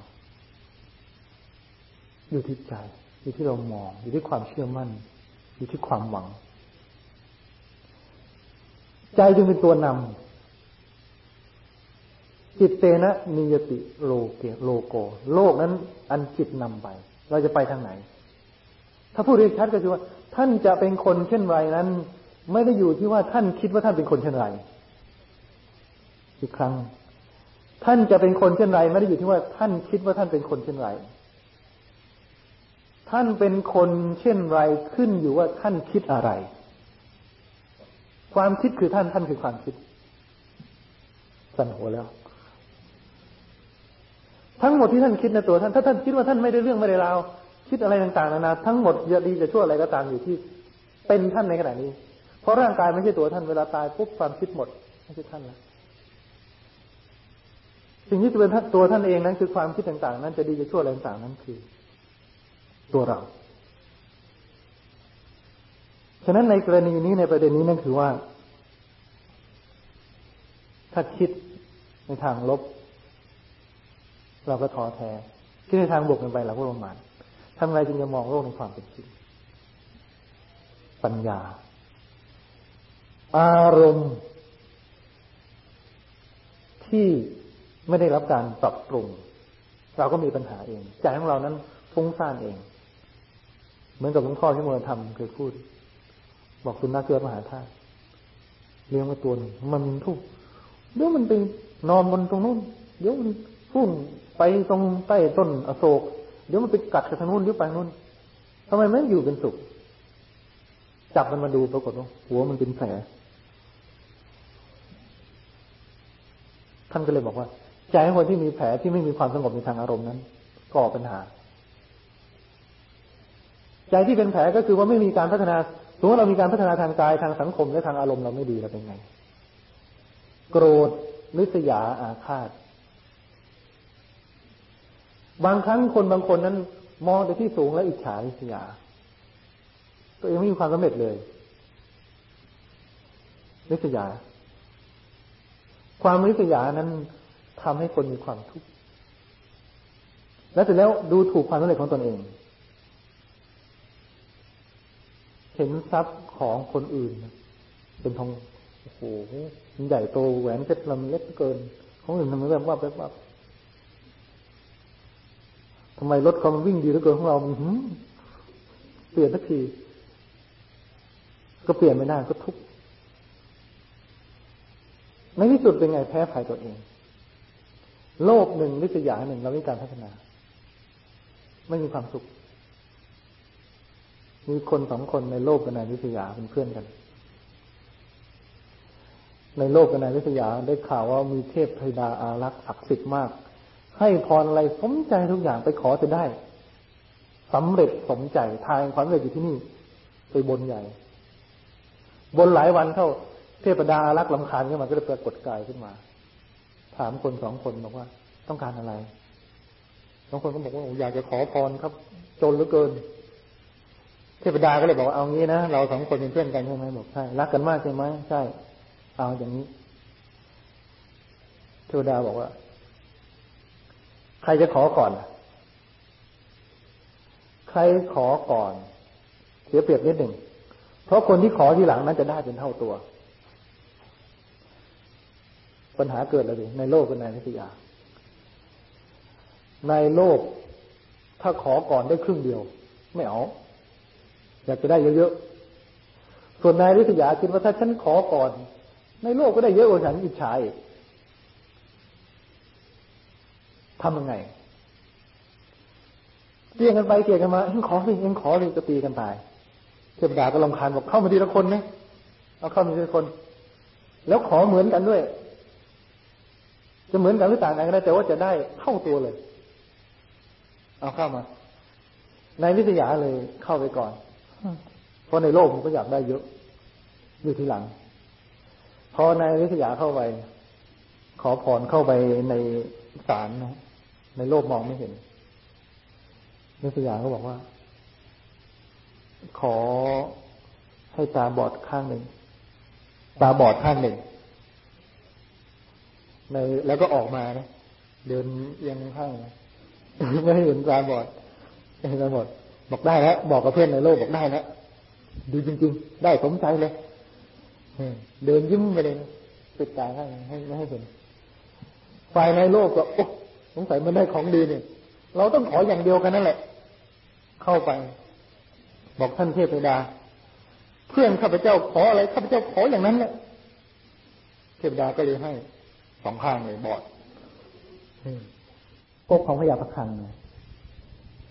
อยู่ที่ใจ อยู่ที่เรามอง อยู่ที่ความเชื่อมั่น อยู่ที่ความหวัง ใจจึงเป็นตัวนำจิตเตนะนิยติโลเกโลโก โลกนั้น อันจิตนำไป เราจะไปทางไหน ถ้าพูดเรียกชัดก็คือว่า ท่านจะเป็นคนเช่นไรนั้น ไม่ได้อยู่ที่ว่าท่านคิดว่าท่านเป็นคนเช่นไรอีกครั้ง ท่านจะเป็นคนเช่นไรไม่ได้อยู่ที่ว่าท่านคิดว่าท่านเป็นคนเช่นไร ท่านเป็นคนเช่นไรขึ้นอยู่ว่าท่านคิดอะไร ความคิดคือท่านท่านคือความคิด สั่นหัวแล้ว ทั้งหมดที่ท่านคิดในตัวท่านถ้าท่านคิดว่าท่านไม่ได้เรื่องไม่ได้ราวคิดอะไรต่างๆนานาทั้งหมดจะดีจะชั่วอะไรก็ตามอยู่ที่ เป็นท่านในขณะนี้ เพราะร่างกายไม่ใช่ตัวท่านเวลาตายปุ๊บความคิดหมดไม่ใช่ท่านแล้วสิ่งที่จะเป็นตัวท่านเองนั้นคือความคิดต่างๆ นั้นจะดีจะชั่วอะไรต่างๆนั้นคือ ตัวเรา ฉะนั้นในกรณีนี้ในประเด็นนี้นั่นคือว่า ถ้าคิดในทางลบ เราก็ท้อแท้คิดในทางบวกกันไปเราก็ประมาททำไงจึงจะมองโลกในความเป็นจริง ปัญญา อารมณ์ ที่ไม่ได้รับการปรับปรุง เราก็มีปัญหาเองใจของเรานั้นฟุ้งซ่านเอง มือนกับหลวงพ่อที่เมื่อทำเคยพูด บอกสุนัขเกิดมหาธาตุเลี้ยงมาตัวนึงมันทุกเดี๋ยวมันไปนอนบนตรงนู้น เดี๋ยวมันพุ่งไปตรงใต้ต้นอโศก เดี๋ยวมันไปกัดกับทางนู้นเดี๋ยวไปนู้นทำไมไม่อยู่เป็นสุข จับมันมาดูปรากฏว่าหัวมันเป็นแผลท่านก็เลยบอกว่า ใจคนที่มีแผลที่ไม่มีความสงบในทางอารมณ์นั้นก่อปัญหา ใจที่เป็นแผลก็คือว่าไม่มีการพัฒนาสมมติเรามีการพัฒนาทางกายทางสังคมและทางอารมณ์เราไม่ดีเราเป็นไง โกรธนิสยาอาฆาต บางครั้งคนบางคนนั้น มองแต่ที่สูงแล้วอิจฉานิสยา ตัวเองไม่มีความสำเร็จเลยนิสยา ความนิสยานั้นทำให้คนมีความทุกข์และเสร็จแล้วดูถูกความสำเร็จของตนเอง เห็นทรัพย์ของคนอื่น เป็นทองโอ้โหมันใหญ่โตแหวนเพชรลำเล็กเกิน ของอื่นทำไมแบบว่าแบบว่าทำไมรถเขามันวิ่งดีเหลือเกินของเราเปลี่ยนสักทีก็เปลี่ยนไม่ได้ก็ทุกในที่สุดเป็นไงแพ้ภัยตัวเอง โลกหนึ่งวิทยาหนึ่งเราไม่การพัฒนา ไม่มีความสุข มีคนสองคนในโลกกับนายวิทยาเป็นเพื่อนกัน ในโลกกับนายวิทยาได้ข่าวว่ามีเทพธิดาอารักษ์ศักดิ์สิทธิ์มาก ให้พรอะไรสมใจทุกอย่างไปขอจะได้สำเร็จสมใจทางความสำเร็จอยู่ที่นี่ ไปบนใหญ่ บนหลายวันเข้าเทพดาอารักษ์ลำคาญขึ้นมาก็เลยปรากฏกายขึ้นมา ถามคนสองคนบอกว่า ต้องการอะไรบางคนก็บอกว่าอยากจะขอพรครับ จนเหลือเกิน เทพดาก็เลยบอกว่าเอางี้นะเราสองคนเป็นเพื่อนกันใช่ไหมบอกใช่รักกันมากใช่ไหมใช่ เอาอย่างนี้เทวดาบอกว่า ใครจะขอก่อนใครขอก่อน เสียเปรียบนิดหนึ่งเพราะคนที่ขอทีหลังนั้นจะได้เป็นเท่าตัว ปัญหาเกิดอะไรในโลกเป็นในวิทยาในโลกถ้าขอก่อนได้ครึ่งเดียว ไม่เอา อยากจะได้เยอะๆ ส่วนนายวิทยาคิดว่าถ้าฉันขอก่อน ในโลกก็ได้เยอะกว่าฉันอิจฉาทำยังไงเตียงกันไปเตียงกันมาเอ็งขอสิเอ็งขอเลยจะตีกันตายเทวดาก็ลำคาญบอกเข้ามาทีละคนนะเอาเข้ามาทีละคน แล้วขอเหมือนกันด้วย จะเหมือนกันหรือต่างกันก็ได้แต่ว่าจะได้เข้าตัวเลย เอาเข้ามาในวิทยาเลยเข้าไปก่อน เพราะในโลกมันก็อยากได้เยอะอยู่ทีหลัง พอในวิทยาเข้าไป ขอพรเข้าไปในศาลนะในโลกมองไม่เห็นนิสยาก็บอกว่า ขอให้ตาบอดข้างหนึ่ง ตาบอดข้างหนึ่งในแล้วก็ออกมานะเดินยังข้างไม่เห็นตาบอดเห็นตาบอด บอกได้แล้วบอกกับเพื่อนในโลกบอกได้แล้วดีจริง ๆ ได้สมใจเลยเดินยิ้มไปเลยปิดตาข้ให้ไม่ให้เห็นฝ่ายในโลกก็โอ้สงสัยมันได้ของดีเนี่ยเราต้องขออย่างเดียวกันนั่นแหละ เข้าไป บอกท่านเทพดา เพื่อนข้าพเจ้าขออะไรข้าพเจ้าขออย่างนั้นแหละเทพดาก็เลยให้สองข้างเลยบอดกของพยาประคังเ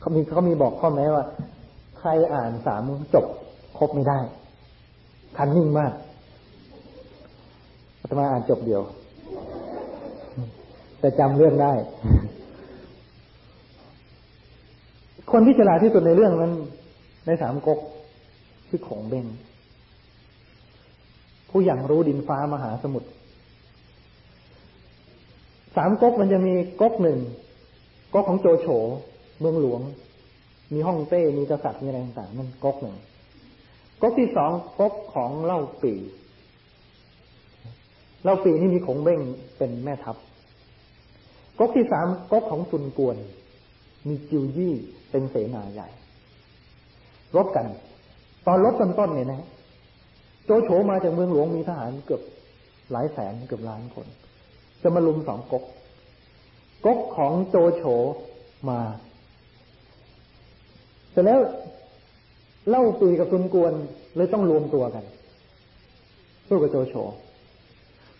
เขามีเขามีบอกข้อแม้ว่า ใครอ่านสามจบครบไม่ได้คันนิ่งมากอาตมาอ่านจบเดียว แต่จำเรื่องได้ คนที่ฉลาดที่สุดในเรื่องนั้นในสามก๊กคือของเบงผู้อย่างรู้ดินฟ้ามหาสมุทรสามก๊กมันจะมีก๊กหนึ่งก๊กของโจโฉ เมืองหลวง มีห้องเต้มีกษัตริย์มีอะไรต่างๆนั่นก๊กหนึ่งก๊กที่สองก๊กของเล่าปีเล่าปีนี่มีขงเบ้งเป็นแม่ทัพก๊กที่สามก๊กของซุนกวน มีจิวยี่เป็นเสนาใหญ่รบกัน ตอนรบต้นๆเนี่ยนะโจโฉมาจากเมืองหลวงมีทหารเกือบหลายแสนเกือบล้านคน จะมาลุมสองก๊กก๊กของโจโฉมา เสร็จแล้วเล่าปีกับซุนกวนเลยต้องรวมตัวกันสู้กับโจโฉ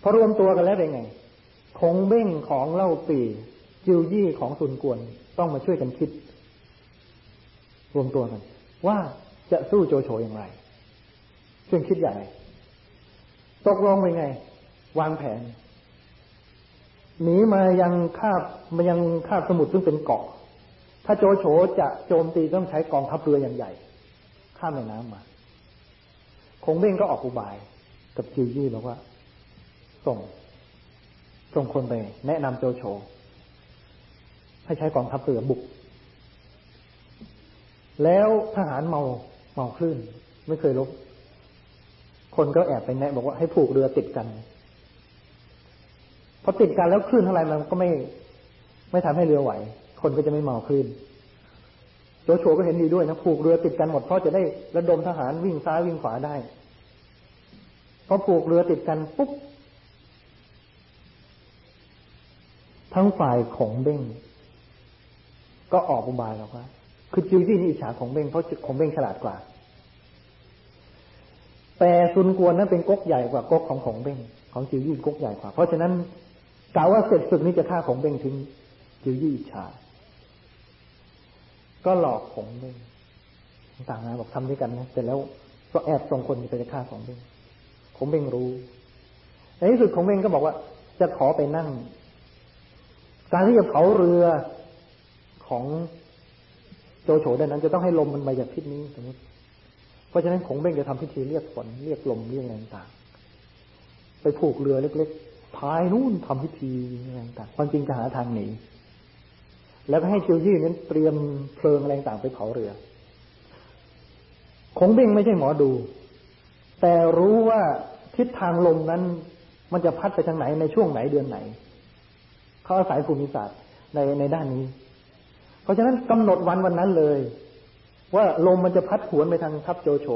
พอรวมตัวกันแล้วเป็นไงคงเบ้งของเล่าปีจิวยี่ของซุนกวนต้องมาช่วยกันคิด รวมตัวกัน ว่าจะสู้โจโฉอย่างไรซึ่งคิดอย่ตกลงไปไง วางแผนหนีมายังคาบมายังคาบสมุทรซึ่งเป็นเกาะ ถ้าโจโฉจะโจมตีต้องใช้กองทัพเรืออย่างใหญ่ ข้ามแม่น้ำมา คงเบ้งก็ออกอุบายกับจิวยี่บอกว่า ส่ง ส่งคนไป แนะนำโจโฉให้ใช้กองทัพเรือบุก แล้วทหารเมาเมาคลื่น ไม่เคยลบ คนก็แอบไปแนะบอกว่าให้ผูกเรือติดกันพอติดกันแล้วคลื่นเท่าไรมันก็ไม่ ไม่ทำให้เรือไหว คนก็จะไม่เมาคลื่นโจโฉก็เห็นดีด้วยนะผูกเรือติดกันหมดเพราะจะได้ระดมทหารวิ่งซ้ายวิ่งขวาได้พอผูกเรือติดกันปุ๊บทั้งฝ่ายของเบ้งก็ออกอุบายแล้วว่า คือจิวจี้นี่อิจฉาของเบ้งเพราะของเบ้งฉลาดกว่า แต่ซุนกวนนั้นเป็นก๊กใหญ่กว่าก๊กของของเบ้งของจิวยี่ก๊กใหญ่กว่า เพราะฉะนั้นกล่าวว่าเสร็จศึกนี้จะฆ่าของเบ้งทิ้งจิวยี่อิจฉา ก็หลอกของเบ้งต่างนะบอกทำด้วยกันนะเสร็จแล้วก็แอบส่งคนไปจะฆ่าของเบงของเบงรู้ในที่สุดของเบงก็บอกว่า จะขอไปนั่ง การที่จะเผาเรือของโจโฉด้านนั้น จะต้องให้ลมมันมาจากทิศนี้สมมติเพราะฉะนั้นของเบงจะทำพิธีเรียกฝนเรียกลมเรียกอะไรต่างไปผูกเรือเล็กๆพายนู่นทำพิธีอะไรต่างความจริงจะหาทางหนี แล้วก็ให้เจียวยี่นั้นเตรียมเพลิงอะไรต่างไปเผาเรือ คงเบ้งไม่ใช่หมอดู แต่รู้ว่าทิศทางลมนั้น มันจะพัดไปทางไหนในช่วงไหนเดือนไหน เขาอาศัยภูมิศาสตร์ในในด้านนี้ เพราะฉะนั้นกำหนดวันวันนั้นเลย ว่าลมมันจะพัดหวนไปทางทัพโจโฉ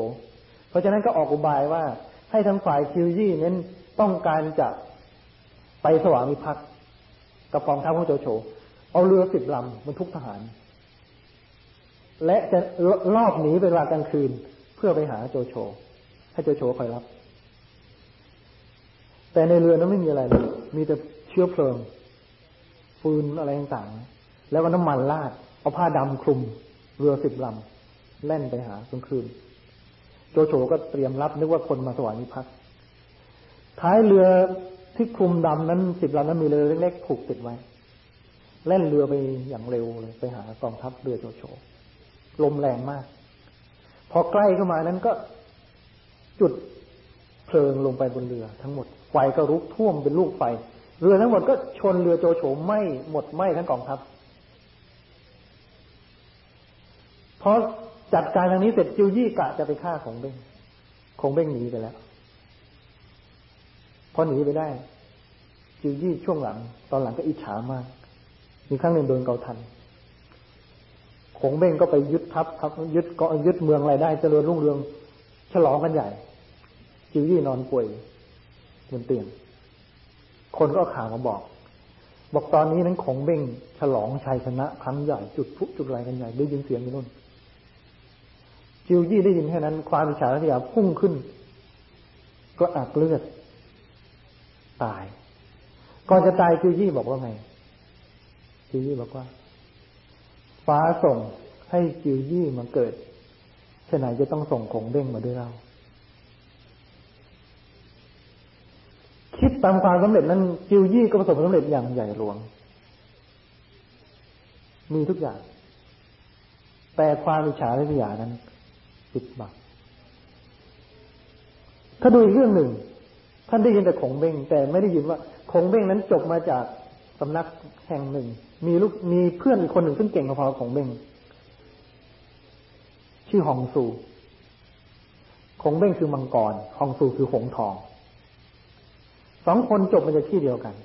เพราะฉะนั้นก็ออกอุบายว่าให้ทางฝ่ายคิวยี่เน้นต้องการจะไปสวามิภักดิ์กับกองทัพของโจโฉ เอาเรือสิบลำบรรทุกทหาร และจะลอบหนีเป็นเวลากลางคืน เพื่อไปหาโจโฉให้โจโฉคอยรับ แต่ในเรือนั้นไม่มีอะไรเลย มีแต่เชื้อเพลิงฟืนอะไรต่างๆ แล้วก็น้ำมันลาด เอาผ้าดำคลุม เรือสิบลำแล่นไปหากลางคืน โจโฉก็เตรียมรับนึกว่าคนมาสวามิภักดิ์ท้ายเรือที่คลุมดำนั้นสิบลำนั้นมีเรือเล็กๆผูกติดไว้ เล่นเรือไปอย่างเร็วเลยไปหากองทัพเรือโจโฉลมแรงมาก พอใกล้เข้ามานั้นก็จุดเพลิงลงไปบนเรือ ทั้งหมดไฟก็รุกท่วมเป็นลูกไฟ เรือทั้งหมดก็ชนเรือโจโฉไหม้หมดไหม้ทั้งกองทัพพอจัดการทางนี้เสร็จจิวยี่กะจะไปฆ่าของเบ้งคงเบ้งหนีไปแล้ว พอหนีไปได้ จิวยี่ช่วงหลัง ตอนหลังก็อิจฉามาก มีครั้งหนึ่งโดนเกาทันขงเบ้งก็ไปยึดทัพครับยึดก็ยึดเมืองอะไรได้เจริญรุ่งเรือง ฉลองกันใหญ่ จิวยี่นอนป่วยบนเตียง คนก็ข่าวมาบอก บอกตอนนี้นั้นของเบ้งฉลองชัยชนะครั้งใหญ่จุดพุจุดไรกันใหญ่ได้ยินเสียงอยู่นู่น จิวยี่ได้ยินแค่นั้น ความอิจฉาริยาพุ่งขึ้น ก็อักเลือด ตาย ก่อนจะตายจิวยี่บอกว่าไง จิวยี่บอกว่า ฟ้าส่งให้จิวยี่มาเกิดฉะไหนจะต้องส่งคงเด้งมาด้วยเรา คิดตามความสำเร็จนั้น จิวยี่ก็ประสบความสำเร็จอย่างใหญ่หลวง มีทุกอย่าง แต่ความอิจฉาริษยานั้นปิดบังถ้าดูอีกเรื่องหนึ่ง ท่านได้ยินแต่ของเบ้งแต่ไม่ได้ยินว่าของเบ้งนั้นจบมาจากสำนักแห่งหนึ่งมีลูกมีเพื่อนคนหนึ่งซึ่งเก่งพอๆของเบงชื่อฮองซูของเบ้งคือมังกรฮองซูคือหงทอง สองคนจบมาจากที่เดียวกัน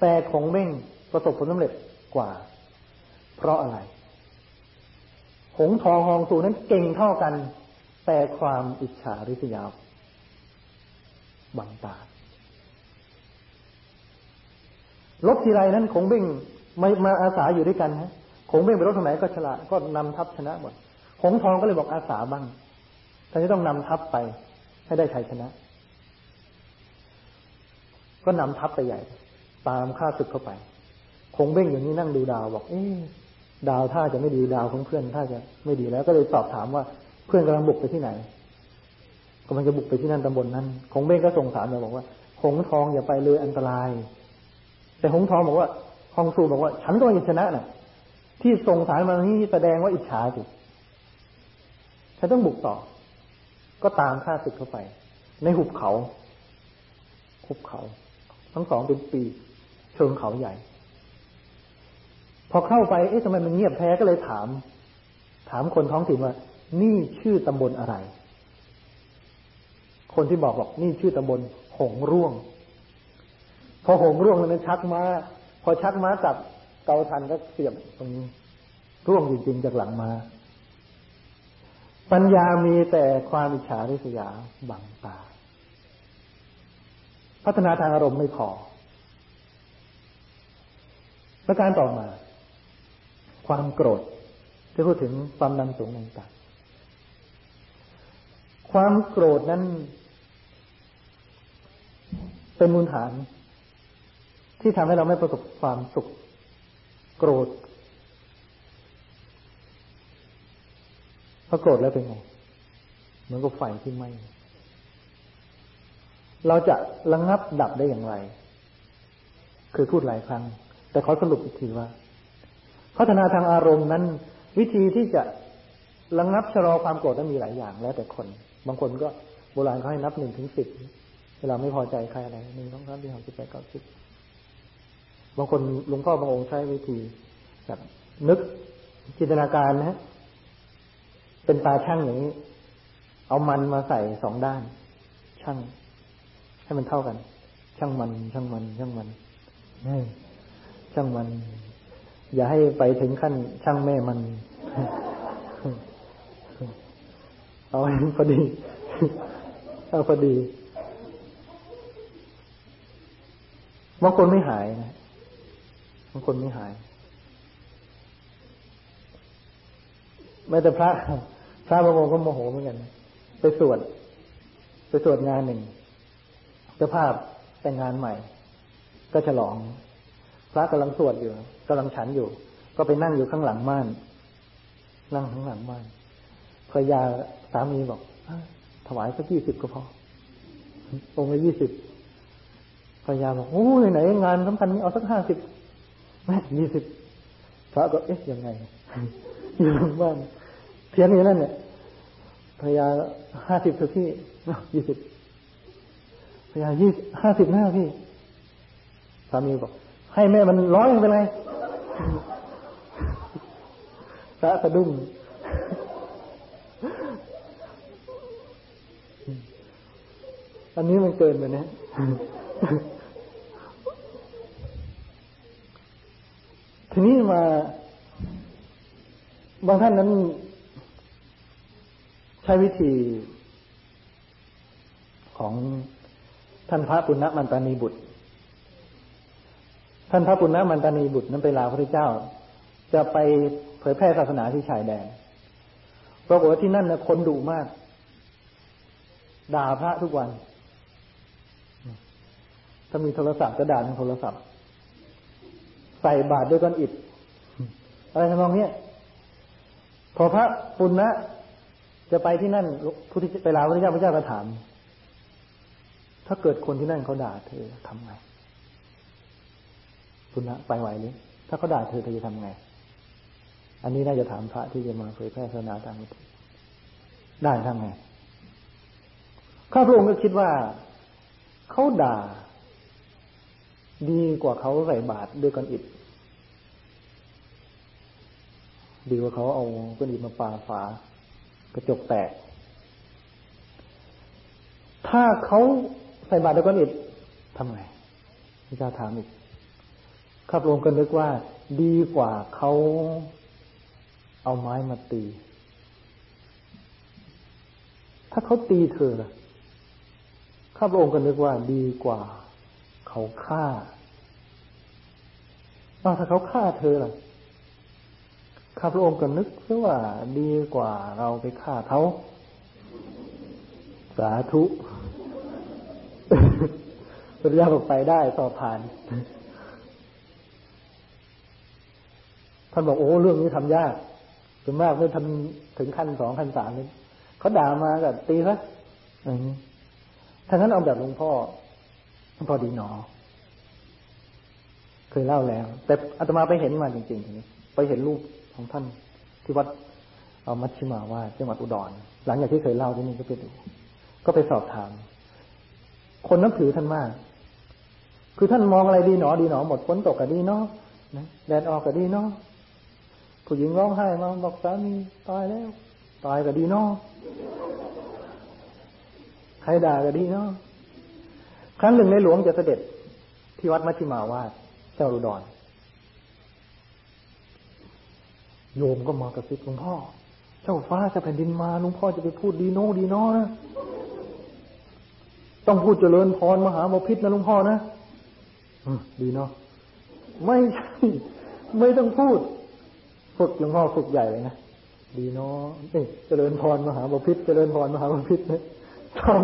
แต่ของเบ้งประสบผลสำเร็จกว่า เพราะอะไร หงทองฮองซูนั้นเก่งเท่ากัน แต่ความอิจฉาริษยาบังตาลบทีไรนั้นคงเบ้ง มามาอาสาอยู่ด้วยกันฮะคงเบ้งไปรบทางไหนก็ฉลาดก็นำทัพชนะหมดหงทองก็เลยบอกอาสาบ้างท่านจะต้องนำทัพไป ให้ได้ชัยชนะ ก็นำทัพไปใหญ่ ตามข้าศึกเข้าไปคงเบ้งอย่างนี้นั่งดูดาวบอก เอ๊ดาวท่าจะไม่ดีดาวของเพื่อนท่าจะไม่ดีแล้ว ก็เลยสอบถามว่าเพื่อนกำลังบุกไปที่ไหนกำลังจะบุกไปที่นั่นตำบลนั้นคงเบ้งก็ส่งสารมาบอกว่าหงทองอย่าไปเลยอันตราย แต่หงทองบอกว่า ฮองซูบอกว่า ฉันต้องชนะน่ะ ที่ส่งสารมาที่แสดงว่าอิจฉาสิฉันต้องบุกต่อ ก็ตามข้าศึกเข้าไป ในหุบเขา หุบเขา ทั้งสองเป็นปี เชิงเขาใหญ่ พอเข้าไปเอ๊ะทำไมมันเงียบแพ้ก็เลยถาม ถามคนท้องถิ่นว่า นี่ชื่อตำบลอะไร คนที่บอกบอกนี่ชื่อตำบลหงร่วง พอหงร่วงนั้นชักมา พอชักม้าจับเกาทันก็เสียบตรงนี้ร่วงจริงๆจากหลังมา ปัญญามีแต่ความอิจฉาริษยาบังตา พัฒนาทางอารมณ์ไม่พอ ประการต่อมา ความโกรธจะพูดถึงความดันสูงต่างๆความโกรธนั้น เป็นมูลฐาน ที่ทำให้เราไม่ประสบความสุข โกรธพอโกรธแล้วเป็นไงเหมือนกับไฟที่ไหม้เราจะระงงับดับได้อย่างไร คือพูดหลายครั้ง แต่ขอสรุปอีกทีว่า พัฒนาทางอารมณ์นั้น วิธีที่จะระงงับชะลอความโกรธนั้นมีหลายอย่างแล้วแต่คน บางคนก็โบราณเขาให้นับหนึ่งถึงสิบเวลาไม่พอใจใครอะไรหนึ่งสองสามสี่ห้าสิบแปดเก้าสิบ บางคนหลวงพ่อบางองค์ใช้วิธีแบบนึกจินตนาการนะฮะเป็นตาช่างอย่างนี้ เอามันมาใส่สองด้าน ช่าง ให้มันเท่ากัน ช่างมัน ช่างมัน ช่างมันช่างมัน อย่าให้ไปถึงขั้น ช่างแม่มัน เอาให้พอดีเอาพอดีบางคนไม่หายนะ บางคนไม่หายแม้แต่พระพระบางองค์ก็โมโหเหมือนกัน ไปสวดไปสวดงานหนึ่งเจ้าภาพแต่งงานใหม่ ก็ฉลอง พระกำลังสวดอยู่กำลังฉันอยู่ ก็ไปนั่งอยู่ข้างหลังม่าน นั่งข้างหลังม่านภรรยาสามีบอกถวายสักยี่สิบก็พอ องค์ละยี่สิบภรรยาบอกโอ้ยไหนงานสำคัญนี้เอาสักห้าสิบ แม่ยี่สิบพระก็เอ๊ะยังไงอยู่บ้านเพียงอย่างนั้นเนี่ยภรรยาห้าสิบคือพี่ยี่สิบภรรยายี่ห้าสิบหน้าพี่สามีบอก ให้แม่มันร้อยเป็นไรพระสะดุ้งอันนี้มันเกินไปนะ ทีนี้มา บางท่านนั้น ใช้วิธีของท่านพระปุณณมันตานีบุตร ท่านพระปุณณมันตานีบุตรนั้นไปลาพระเจ้า จะไปเผยแพร่ศาสนาที่ชายแดนปรากฏว่าที่นั่นนะคนดุมาก ด่าพระทุกวัน ถ้ามีโทรศัพท์ก็ด่าทางโทรศัพท์ ใส่บาตรด้วยก้อนอิฐอะไรทำนองเนี้พอพระปุณณะจะไปที่นั่นพุทธไปลาพระเจ้าพระเจ้าก็ถาม ถ้าเกิดคนที่นั่นเขาด่าเธอทำไงปุณณะไปไหวหรือถ้าเขาด่าเธอเธอจะทำไง อันนี้น่าจะถามพระที่จะมาเผยแพร่ศาสนาตามได้ทำไงข้าพระองค์ก็คิดว่าเขาด่า ดีกว่าเขาใส่บาตรด้วยก้อนอิฐดีกว่าเขาเอาก้อนอิฐมาปาฝากระจกแตก ถ้าเขาใส่บาตรด้วยก้อนอิฐทำไงพระเจ้าถามอีกข้าพระองก็นึกว่า ดีกว่าเขาเอาไม้มาตี ถ้าเขาตีเธอล่ะข้าพระองค์ก็นึกว่าดีกว่า เขาฆ่าถ้าเขาฆ่าเธอล่ะข้าพระองค์ก็นึกว่าดีกว่าเราไปฆ่าเขาสาธุพระเจ้าบอกไปได้ต่อผ่านท่านบอกโอ้เรื่องนี้ทำยากส่วนมากไม่ทำถึงขั้นสองขั้นสามนี่เขาด่ามาก็ตีซะอย่างนี้ถ้างั้นเอาแบบหลวงพ่อ พอดีหนอ เคยเล่าแล้ว แต่อาตมาไปเห็นมาจริงๆทีนี้ไปเห็นรูปของท่านที่วัดเอามัชชิมาว่าจังหวัดอุดร หลังจากที่เคยเล่าที่นี่ก็ไปดูก็ไปสอบถาม คนนับถือท่านมาก คือท่านมองอะไรดีหนอดีหนอหมดฝนตกก็ดีเนาะแดดออกก็ดีเนาะผู้หญิงร้องไห้มาบอกสามีตายแล้ว ตายก็ดีเนาะใครด่าก็ดีเนาะ ครั้งหนึ่งในหลวงจะเสด็จที่วัดมัชชิมาวาดเจ้าอุดรโยมก็มากระซิบหลวงพ่อ เจ้าฟ้าจะแผ่นดินมาหลวงพ่อจะไปพูดดีโน่ดีน้อนะต้องพูดเจริญพรมหาบพิษนะหลวงพ่อนะดีเนาะไม่ใช่ไม่ต้องพูด ฝึกหลวงพ่อฝึกใหญ่เลยนะดีเนาะเอ๊ะเจริญพรมหาบพิษเจริญพรมหาบพิษนะท่อง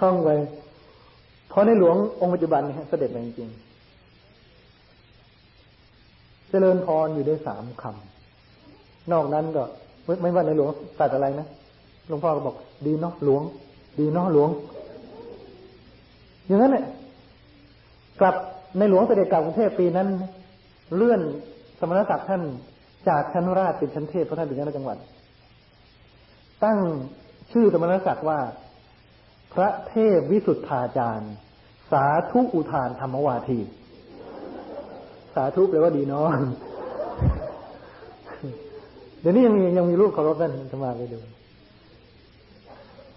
ท่องไป ราะในหลวงองค์ปัจจุบันเนี่ยเสด็จมาจริงๆ เจริญพรอยู่ด้วยสามคำ นอกนั้นก็ไม่ว่าในหลวงตัดอะไรนะ หลวงพ่อก็บอก ดีเนาะหลวง ดีเนาะหลวง อย่างนั้นเนี่ยกลับในหลวงเสด็จกลับกรุงเทพปีนั้น เลื่อนสมณศักดิ์ท่านจากชั้นราชเป็นชั้นเทพเพราะท่านเป็นเจ้าจังหวัด ตั้งชื่อสมณศักดิ์ว่า พระเทพวิสุทธาจารย์ สาธุอุทานธรรมวาที สาธุแปลว่าดีเน้องเดี๋ยวนี้ยังมียังมีรูปเคารพนั่นจะมาไปดู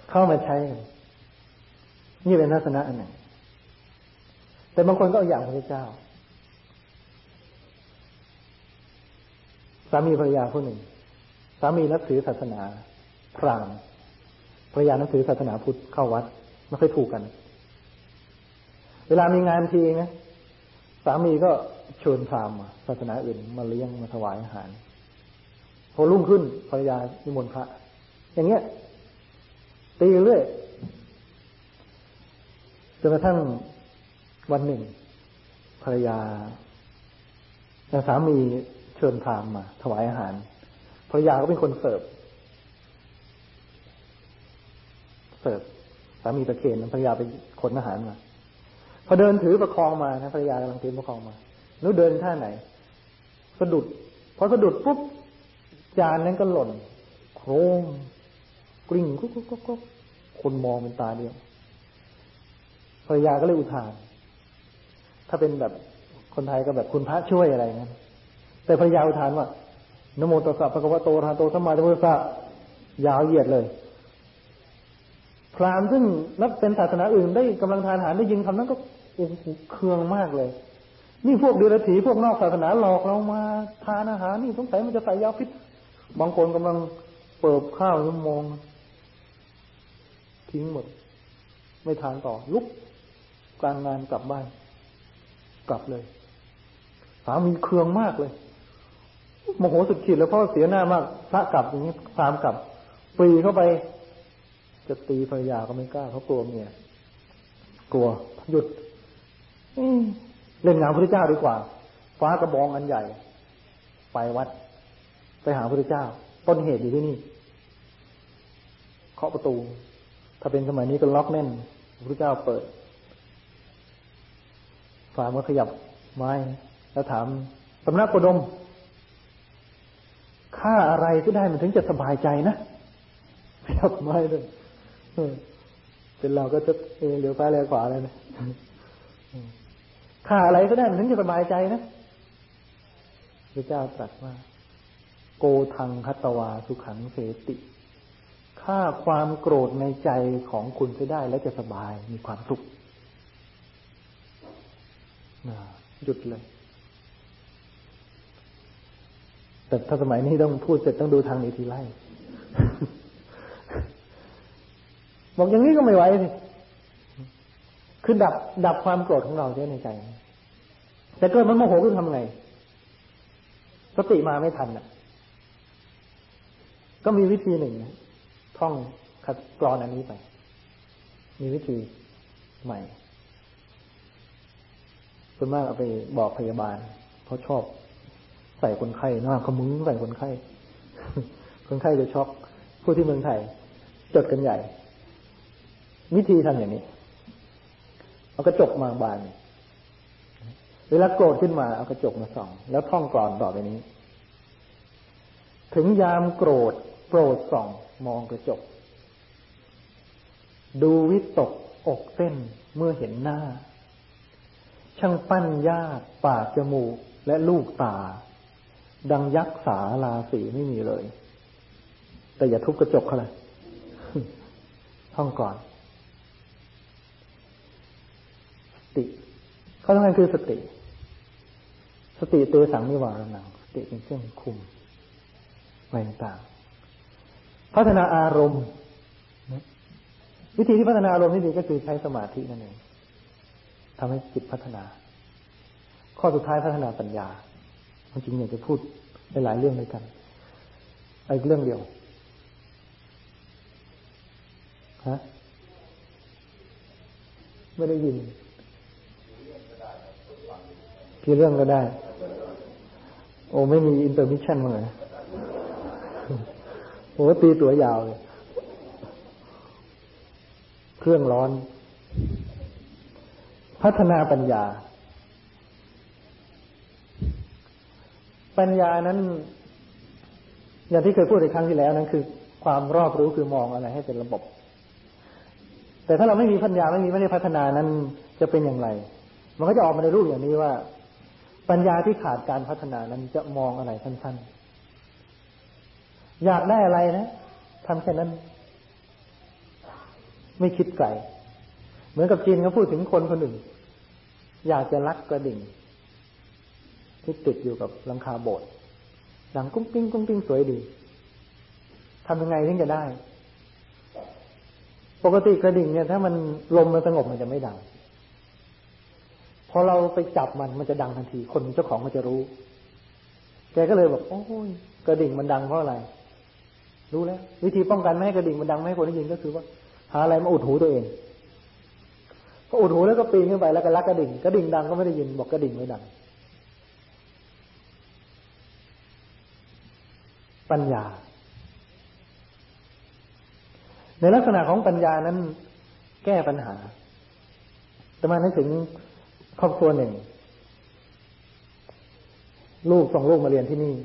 เข้ามาใช้ นี่เป็นทัศนะอันหนึ่งแต่บางคนก็เอาอย่างพระเจ้า สามีภรรยาผู้หนึ่ง สามีนับถือศาสนาพราหมณ์ภรรยานับถือศาสนาพุทธเข้าวัดไม่ค่อยถูกกัน เวลามีงานทีนะสามีก็เชิญพราหมณ์ศาสนาอื่นมาเลี้ยงมาถวายอาหาร พอรุ่งขึ้นภรรยานิมนต์พระ อย่างเงี้ย ตีเรื่อยจนกระทั่งวันหนึ่ง ภรรยาสามีเชิญพรามมา ถวายอาหาร ภรรยาก็เป็นคนเสิร์ฟเสิร์ฟสามีตะเคนภรรยาไปขนอาหารมา พอเดินถือประคองมานะภรรยากำลังถือประคองมาแล้เดินท่าไหนสะดุดพอสะดุดปุ๊บจานนั้นก็หล่นโครมกริ่งกุ๊กกุ๊กกุ๊กคนมองเป็นตาเดียวภรรยาก็เลยอุทาน ถ้าเป็นแบบคนไทยก็แบบคุณพระช่วยอะไรเงี้ยแต่พระยาวทานว่านโมตัสสะพระกวะโตระโตสมาธิพุทธะยาวเหยียดเลย พรามซึ่งนับเป็นศาสนาอื่นได้กำลังทานอาหารได้ยินคำนั้นก็ โอ้โหเคืองมากเลย นี่พวกเดรัจฉีพวกนอกศาสนาหลอกเรามาทานอาหารนี่สงสัยมันจะใส่ยาพิษ บางคนกำลังเปิบข้าวแล้วมอง ทิ้งหมด ไม่ทานต่อ ลุกกลางงานกลับบ้าน กลับเลยสามีเคืองมากเลยโมโหสุดขีดแล้วพ่อเสียหน้ามากพระกลับอย่างนี้ตามกลับปีเข้าไป จะตีภรรยาก็ไม่กล้าเขากลัวเมียกลัวหยุด เล่นงานพระเจ้าดีกว่า ฟ้ากระบองอันใหญ่ ไปวัด ไปหาพระเจ้า ต้นเหตุอยู่ที่นี่เคาะประตู ถ้าเป็นสมัยนี้ก็ล็อกแน่นพระเจ้าเปิดฝ่ามือขยับไม้ แล้วถามสำนักโคดมค่าอะไรก็ได้มันถึงจะสบายใจนะขยับไม้เลยเป็นเราก็จะเอเลี้ยวซ้ายเลี้ยวขวาเลยนะ ค่าอะไรก็ได้มันถึงจะสบายใจนะพระเจ้าตรัสว่า โกทังคัตวาสุขังเสติค่าความโกรธในใจของคุณจะได้และจะสบายมีความสุขหยุดเลย แต่ถ้าสมัยนี้ต้องพูดเสร็จต้องดูทางนี้ทีไล่บอกอย่างนี้ก็ไม่ไหวสิคือดับ ดับความโกรธของเราใช่ในใจ แต่เกิดมันโมโหขึ้นทำไง สติมาไม่ทันอะ ก็มีวิธีหนึ่งท่องขัดกรอนอันนี้ไป มีวิธีใหม่ส่วนมากเอาไปบอกพยาบาลเขาชอบใส่คนไข้หน้าขมึงใส่คนไข้ คนไข้จะช็อกผู้ที่เมืองไทย จดกันใหญ่ วิธีทำอย่างนี้ เอากระจกมาบาน เวลาโกรธขึ้นมาเอากระจกมาส่อง แล้วท่องกรอนต่อไปนี้ ถึงยามโกรธโปรดส่องมองกระจก ดูวิตกอกเต้นเมื่อเห็นหน้า ช่างปั้นยากปากจมูกและลูกตา ดังยักษ์สาลาสีไม่มีเลย แต่อย่าทุบกระจกเขาเลยท่องก่อน สติเขาต้องการคือสติ สติเตสังนิวารนังสติเป็นเครื่องคุมอะไรต่างพัฒนาอารมณ์วิธีที่พัฒนาอารมณ์ที่ดีก็คือใช้สมาธินั่นเองทำให้จิตพัฒนา ข้อสุดท้ายพัฒนาปัญญาจริงอยากจะพูดในหลายเรื่องด้วยกันอีกเรื่องเดียวฮะไม่ได้ยินกี่เรื่องก็ได้ โอ้ไม่มี intermission มาเลยโอ้ตีตั๋วยาวเลยเครื่องร้อน พัฒนาปัญญา ปัญญานั้น อย่างที่เคยพูดในครั้งที่แล้วนั้นคือ ความรอบรู้คือมองอะไรให้เป็นระบบ แต่ถ้าเราไม่มีปัญญาไม่มีไม่ได้พัฒนานั้นจะเป็นอย่างไร มันก็จะออกมาในรูปอย่างนี้ว่า ปัญญาที่ขาดการพัฒนานั้นจะมองอะไรสั้นๆ อยากได้อะไรนะทำแค่นั้น ไม่คิดไกล เหมือนกับจีนเขาพูดถึงคนคนหนึ่ง อยากจะรักกระดิ่ง ที่ติดอยู่กับหลังคาโบสถ์ดังกุ้งปิ้งกุ้งปิ้งสวยดีทำยังไงถึงจะได้ ปกติกระดิ่งเนี่ย ถ้ามันลมมันสงบมันจะไม่ดัง พอเราไปจับมันมันจะดังทันที คนเจ้าของมันจะรู้ แกก็เลยบอกโอ้ยกระดิ่งมันดังเพราะอะไร รู้แล้ว วิธีป้องกันไม่ให้กระดิ่งมันดังไม่ให้คนได้ยินก็คือว่า หาอะไรมาอุดหูตัวเองก็อุดหูแล้วก็ปีนขึ้นไปแล้วก็ลักกระดิ่งกระดิ่งดังก็ไม่ได้ยินบอกกระดิ่งไม่ดัง ปัญญา ในลักษณะของปัญญานั้น แก้ปัญหาแต่มานึกถึง ครอบครัวหนึ่ง ลูกส่งลูกมาเรียนที่นี่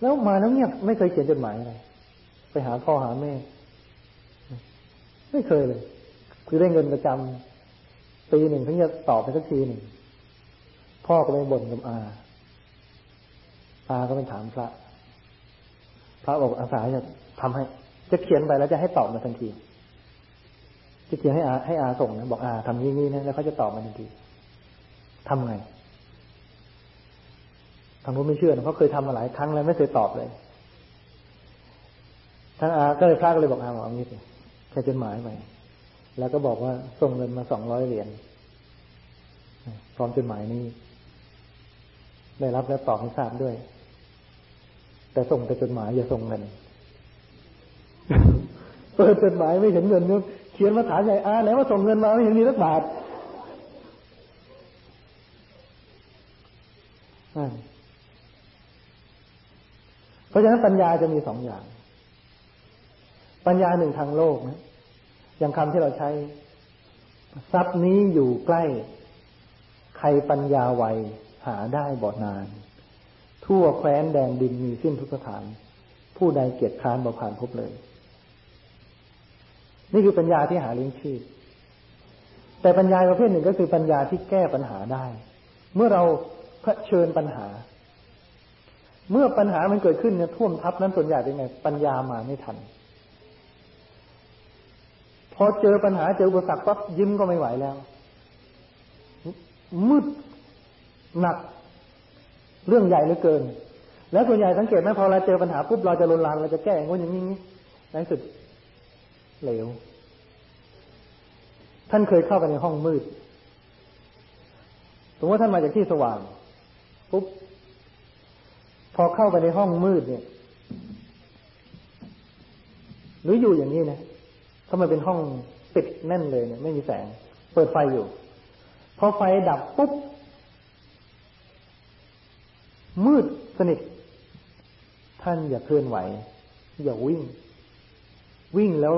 แล้วมาแล้วเงียบไม่เคยเขียนจดหมายอะไรไปหาพ่อหาแม่ ไม่เคยเลย คือได้เงินประจำปีหนึ่งถึงจะตอบไปสักทีหนึ่งพ่อก็ไปบ่นกับอาอาก็ไปถามพระ พระบอกอาสาจะทำให้ จะเขียนไปแล้วจะให้ตอบมาทันที จะเขียนให้อาให้อาส่งนะบอกอาทำนี้นี่นะแล้วเขาจะตอบมาทันทีทำไงทางนู้นไม่เชื่อนะเขาเคยทำมาหลายครั้งแล้วไม่เคยตอบเลยท่างอาก็เลยพระก็เลยบอกอาบอกเอางี้สิแค่จดหมายไปแล้วก็บอกว่าส่งเงินมาสองร้อยเหรียญพร้อมจดหมายนี้ได้รับแล้วตอบให้ทราบด้วย แต่ส่งแต่จดหมายอย่าส่งเงินเปิดจดหมายไม่เห็นเงินเนี่ย เขียนมาถามใหญ่อาไหนว่าส่งเงินมาไม่เห็นมีสักบาทเพราะฉะนั้นปัญญาจะมีสองอย่าง ปัญญาหนึ่งทางโลกนะอย่างคำที่เราใช้ ทรัพย์นี้อยู่ใกล้ ใครปัญญาไวหาได้บ่อนาน ทั่วแคว้นแดนดินมีสิ้นทุกสถาน ผู้ใดเกียรติค้านบ่ผ่านพบเลย นี่คือปัญญาที่หาเลี้ยงชีพ แต่ปัญญาประเภทหนึ่งก็คือปัญญาที่แก้ปัญหาได้ เมื่อเราเผชิญปัญหา เมื่อปัญหามันเกิดขึ้นเนี่ยท่วมทับนั้นส่วนใหญ่เป็นไง ปัญญามาไม่ทัน พอเจอปัญหาเจออุปสรรคปั๊บยิ้มก็ไม่ไหวแล้ว มืดหนัก เรื่องใหญ่เหลือเกิน แล้วส่วนใหญ่สังเกตไหมพอเราเจอปัญหาปุ๊บเราจะลนลานเราจะแก้อย่างนี้ในสุด เหลว ท่านเคยเข้าไปในห้องมืดสมมติท่านมาจากที่สว่างปุ๊บพอเข้าไปในห้องมืดเนี่ย หรืออยู่อย่างนี้นะถ้ามันเป็นห้องปิดแน่นเลยเนี่ย ไม่มีแสง เปิดไฟอยู่ พอไฟดับปุ๊บ มืดสนิท ท่านอย่าเคลื่อนไหว อย่าวิ่ง วิ่งแล้ว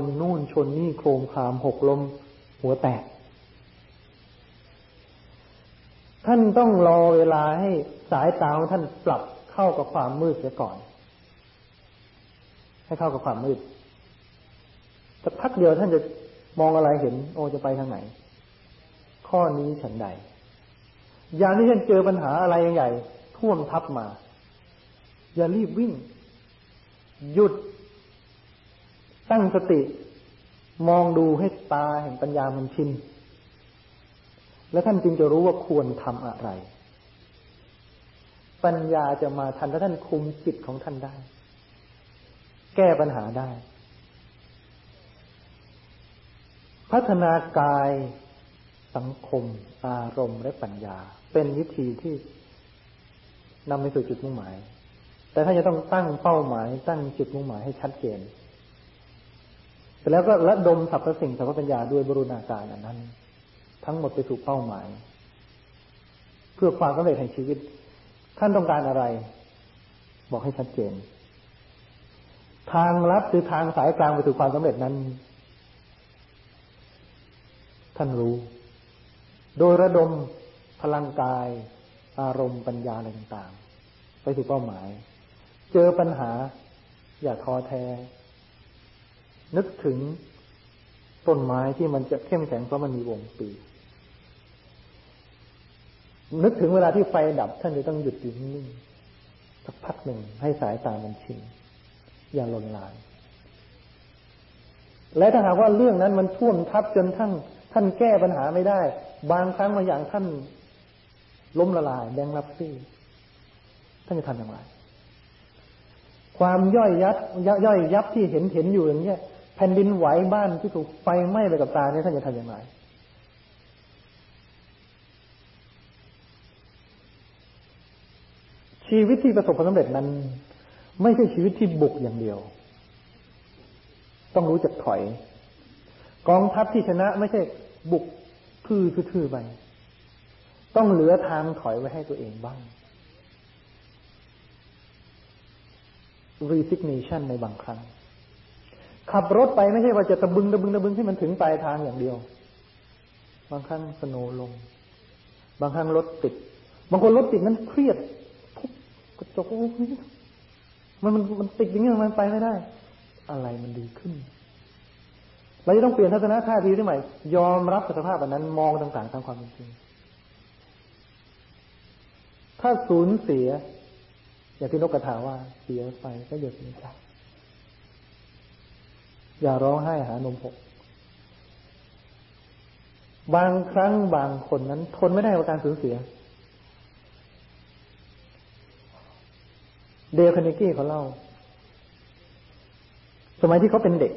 นนู่นชนนี่โครมคามหกลมหัวแตก ท่านต้องรอเวลาให้สายตาของท่านปรับเข้ากับความมืดเสียก่อน ให้เข้ากับความมืดสักพักเดียวท่านจะมองอะไรเห็น โอจะไปทางไหน ข้อนี้ฉันใดอย่างที่ท่านเจอปัญหาอะไรใหญ่ท่วมทับมา อย่ารีบวิ่ง หยุด ตั้งสติ มองดูให้ตาแห่งปัญญามันชินแล้วท่านจึงจะรู้ว่าควรทำอะไร ปัญญาจะมาทันถ้าท่านคุมจิตของท่านได้ แก้ปัญหาได้ พัฒนากายสังคม อารมณ์และปัญญา เป็นวิธีที่นำไปสู่จุดมุ่งหมาย แต่ถ้าจะต้องตั้งเป้าหมาย ตั้งจุดมุ่งหมายให้ชัดเจน แต่แล้วก็ระดมสรรพสิ่งสรรพปัญญาด้วยบรุณาการอันนั้น ทั้งหมดไปสู่เป้าหมาย เพื่อความสำเร็จแห่งชีวิต ท่านต้องการอะไร บอกให้ชัดเจน ทางลัดหรือทางสายกลางไปสู่ความสำเร็จนั้น ท่านรู้ โดยระดมพลังกาย อารมณ์ปัญญาอะไรต่างๆ ไปสู่เป้าหมาย เจอปัญหาอย่าท้อแท้ นึกถึงต้นไม้ที่มันจะเข้มแข็งเพราะมันมีวงปี นึกถึงเวลาที่ไฟดับท่านจะต้องหยุดอยู่นิ่งสักพักหนึ่งให้สายตามันชินอย่าหลนลานและถ้าหากว่าเรื่องนั้นมันท่วมทับจนท่านท่านแก้ปัญหาไม่ได้ บางครั้งบางอย่างท่านล้มละลายแดงรับซี่ท่านจะทำอย่างไร ความย่อยยับย่อยยับที่เห็นเห็นอยู่อย่างเนี้ย แผ่นดินไหวบ้านที่ถูกไฟไหม้ไปกับตาเนี่ยท่านจะทำอย่างไรชีวิตที่ประสบความสำเร็จนั้น ไม่ใช่ชีวิตที่บุกอย่างเดียว ต้องรู้จักถอย กองทัพที่ชนะไม่ใช่บุกทื่อทื่อไปต้องเหลือทางถอยไว้ให้ตัวเองบ้าง resignation ในบางครั้ง ขับรถไปไม่ใช่ว่าจะตะบึงตะบึงตะบึงให้มันถึงปลายทางอย่างเดียว บางครั้งสโนลง บางครั้งรถติด บางคนรถติดนั้นเครียดทุบกระจกมันมันมันติดอย่างนี้มันไปไม่ได้ อะไรมันดีขึ้นเราจะต้องเปลี่ยนทัศนคติที่ใหม่ ยอมรับสภาพแบบนั้นมองต่างๆตามความเป็นจริง ถ้าสูญเสีย อย่างที่นกกระถาว่าเสียไปก็หยุดในใจ อย่าร้องไห้หานมหก บางครั้งบางคนนั้น ทนไม่ได้กับการสูญเสีย เดลคานิกี้เขาเล่า สมัยที่เขาเป็นเด็ก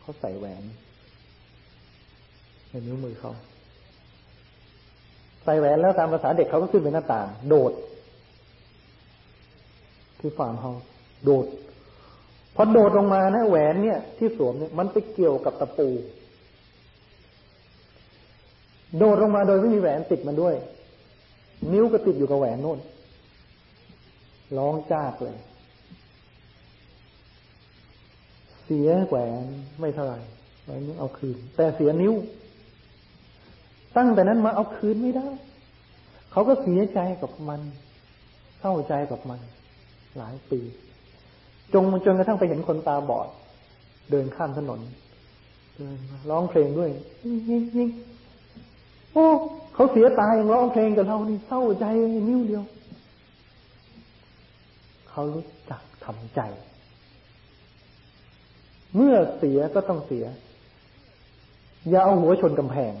เขาใส่แหวนในนิ้วมือเขา ใส่แหวนแล้วตามภาษาเด็กเขาก็ขึ้นไปหน้าต่าง โดด ที่ฟาร์มเฮาโดด พอโดดลงมานะแหวนเนี่ย ที่สวมเนี่ยมันไปเกี่ยวกับตะปู โดดลงมาโดยไม่มีแหวนติดมันด้วย นิ้วก็ติดอยู่กับแหวนโน่นร้องจากเลย เสียแหวนไม่เท่าไหร่แหวนเอาคืน แต่เสียนิ้ว ตั้งแต่นั้นมาเอาคืนไม่ได้ เขาก็เสียใจกับมันเศร้าใจกับมัน หลายปี จงจนกระทั่งไปเห็นคนตาบอด เดินข้ามถนนเดินร้องเพลงด้วยยิ่งยิ่งโอ้เขาเสียตายยังร้องเพลงกับเรานี่เศร้าใจนิ้วเดียว เขารู้จักทำใจ เมื่อเสียก็ต้องเสีย อย่าเอาหัวชนกำแพง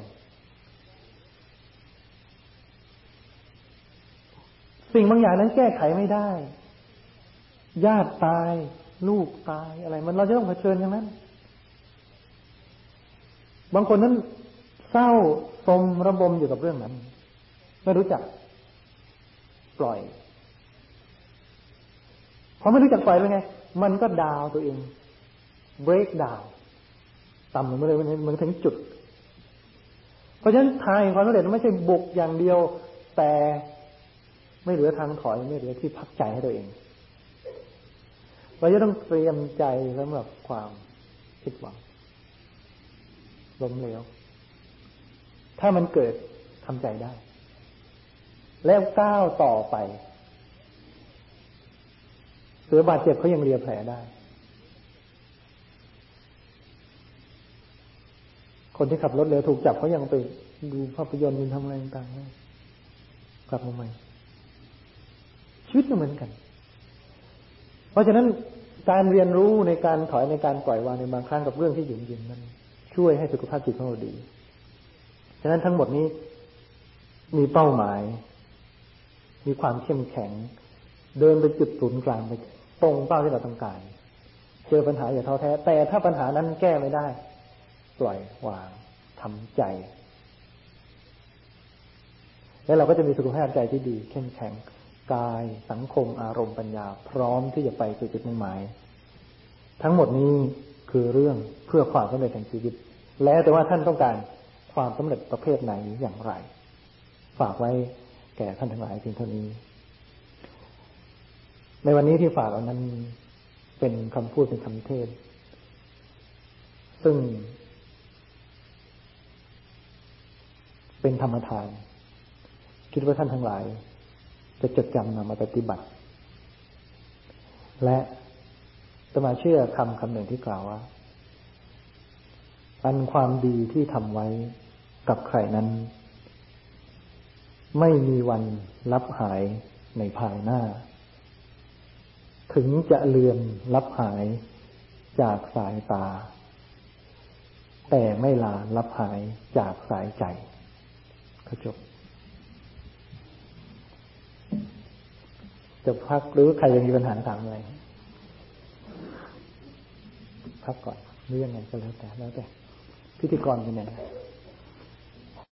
สิ่งบางอย่างนั้นแก้ไขไม่ได้ ญาติตาย ลูกตายอะไร มันเราจะต้องเผชิญอย่างนั้น บางคนนั้นเศร้าสมระบมอยู่กับเรื่องนั้น ไม่รู้จัก ปล่อยพอไม่รู้จักปล่อยเป็นไง มันก็ดาวตัวเอง break ดาวต่ำลงไปเลยมันถึงจุด เพราะฉะนั้นทายความสำเร็จไม่ใช่บุกอย่างเดียว แต่ไม่เหลือทางถอยไม่เหลือที่พักใจให้ตัวเอง เราจะต้องเตรียมใจสำหรับความผิดหวังล้มเหลว ถ้ามันเกิดทำใจได้ แล้วก้าวต่อไป เสือบาดเจ็บเขายังเลียแผลได้ คนที่ขับรถเร็วถูกจับเขายังไปดูภาพยนตร์มันทำอะไรต่างๆกลับมาใหม่ชีวิตก็เหมือนกัน เพราะฉะนั้นการเรียนรู้ในการถอยในการปล่อยวางในบางครั้งกับเรื่องที่หยุ่งยินนั้นช่วยให้สุขภาพจิตของเราดี ฉะนั้นทั้งหมดนี้มีเป้าหมาย มีความเข้มแข็ง เดินไปจุดศูนย์กลางไปตรงเป้าที่เราต้องการ เจอปัญหาอย่าท้อแท้ แต่ถ้าปัญหานั้นแก้ไม่ได้ ปล่อยวางทำใจ แล้วเราก็จะมีสุขภาพใจที่ดี เข้มแข็ง กายสังคมอารมณ์ปัญญา พร้อมที่จะไปสู่จุดมุ่งหมาย ทั้งหมดนี้คือเรื่องเพื่อความสำเร็จแห่งชีวิต แล้วแต่ว่าท่านต้องการความสำเร็จประเภทไหนอย่างไร ฝากไว้แก่ท่านทั้งหลายเพียงเท่านี้ ในวันนี้ที่ฝากเอานั้นเป็นคำพูดเป็นคำเทศ ซึ่ง เป็นธรรมทาน คิดว่าท่านทั้งหลาย จะจดจำนำมาปฏิบัติ และจะมาเชื่อคำคำหนึ่งที่กล่าวว่า อันความดีที่ทำไว้กับใครนั้น ไม่มีวันรับหายในภายหน้า ถึงจะเลือนรับหายจากสายตา แต่ไม่ลารับหายจากสายใจก็จบ จะพักหรือใครยังมีปัญหาถามอะไรพักก่อนหรือยังไงก็แล้วแต่แล้วแต่พิธีกรเป็นยังไง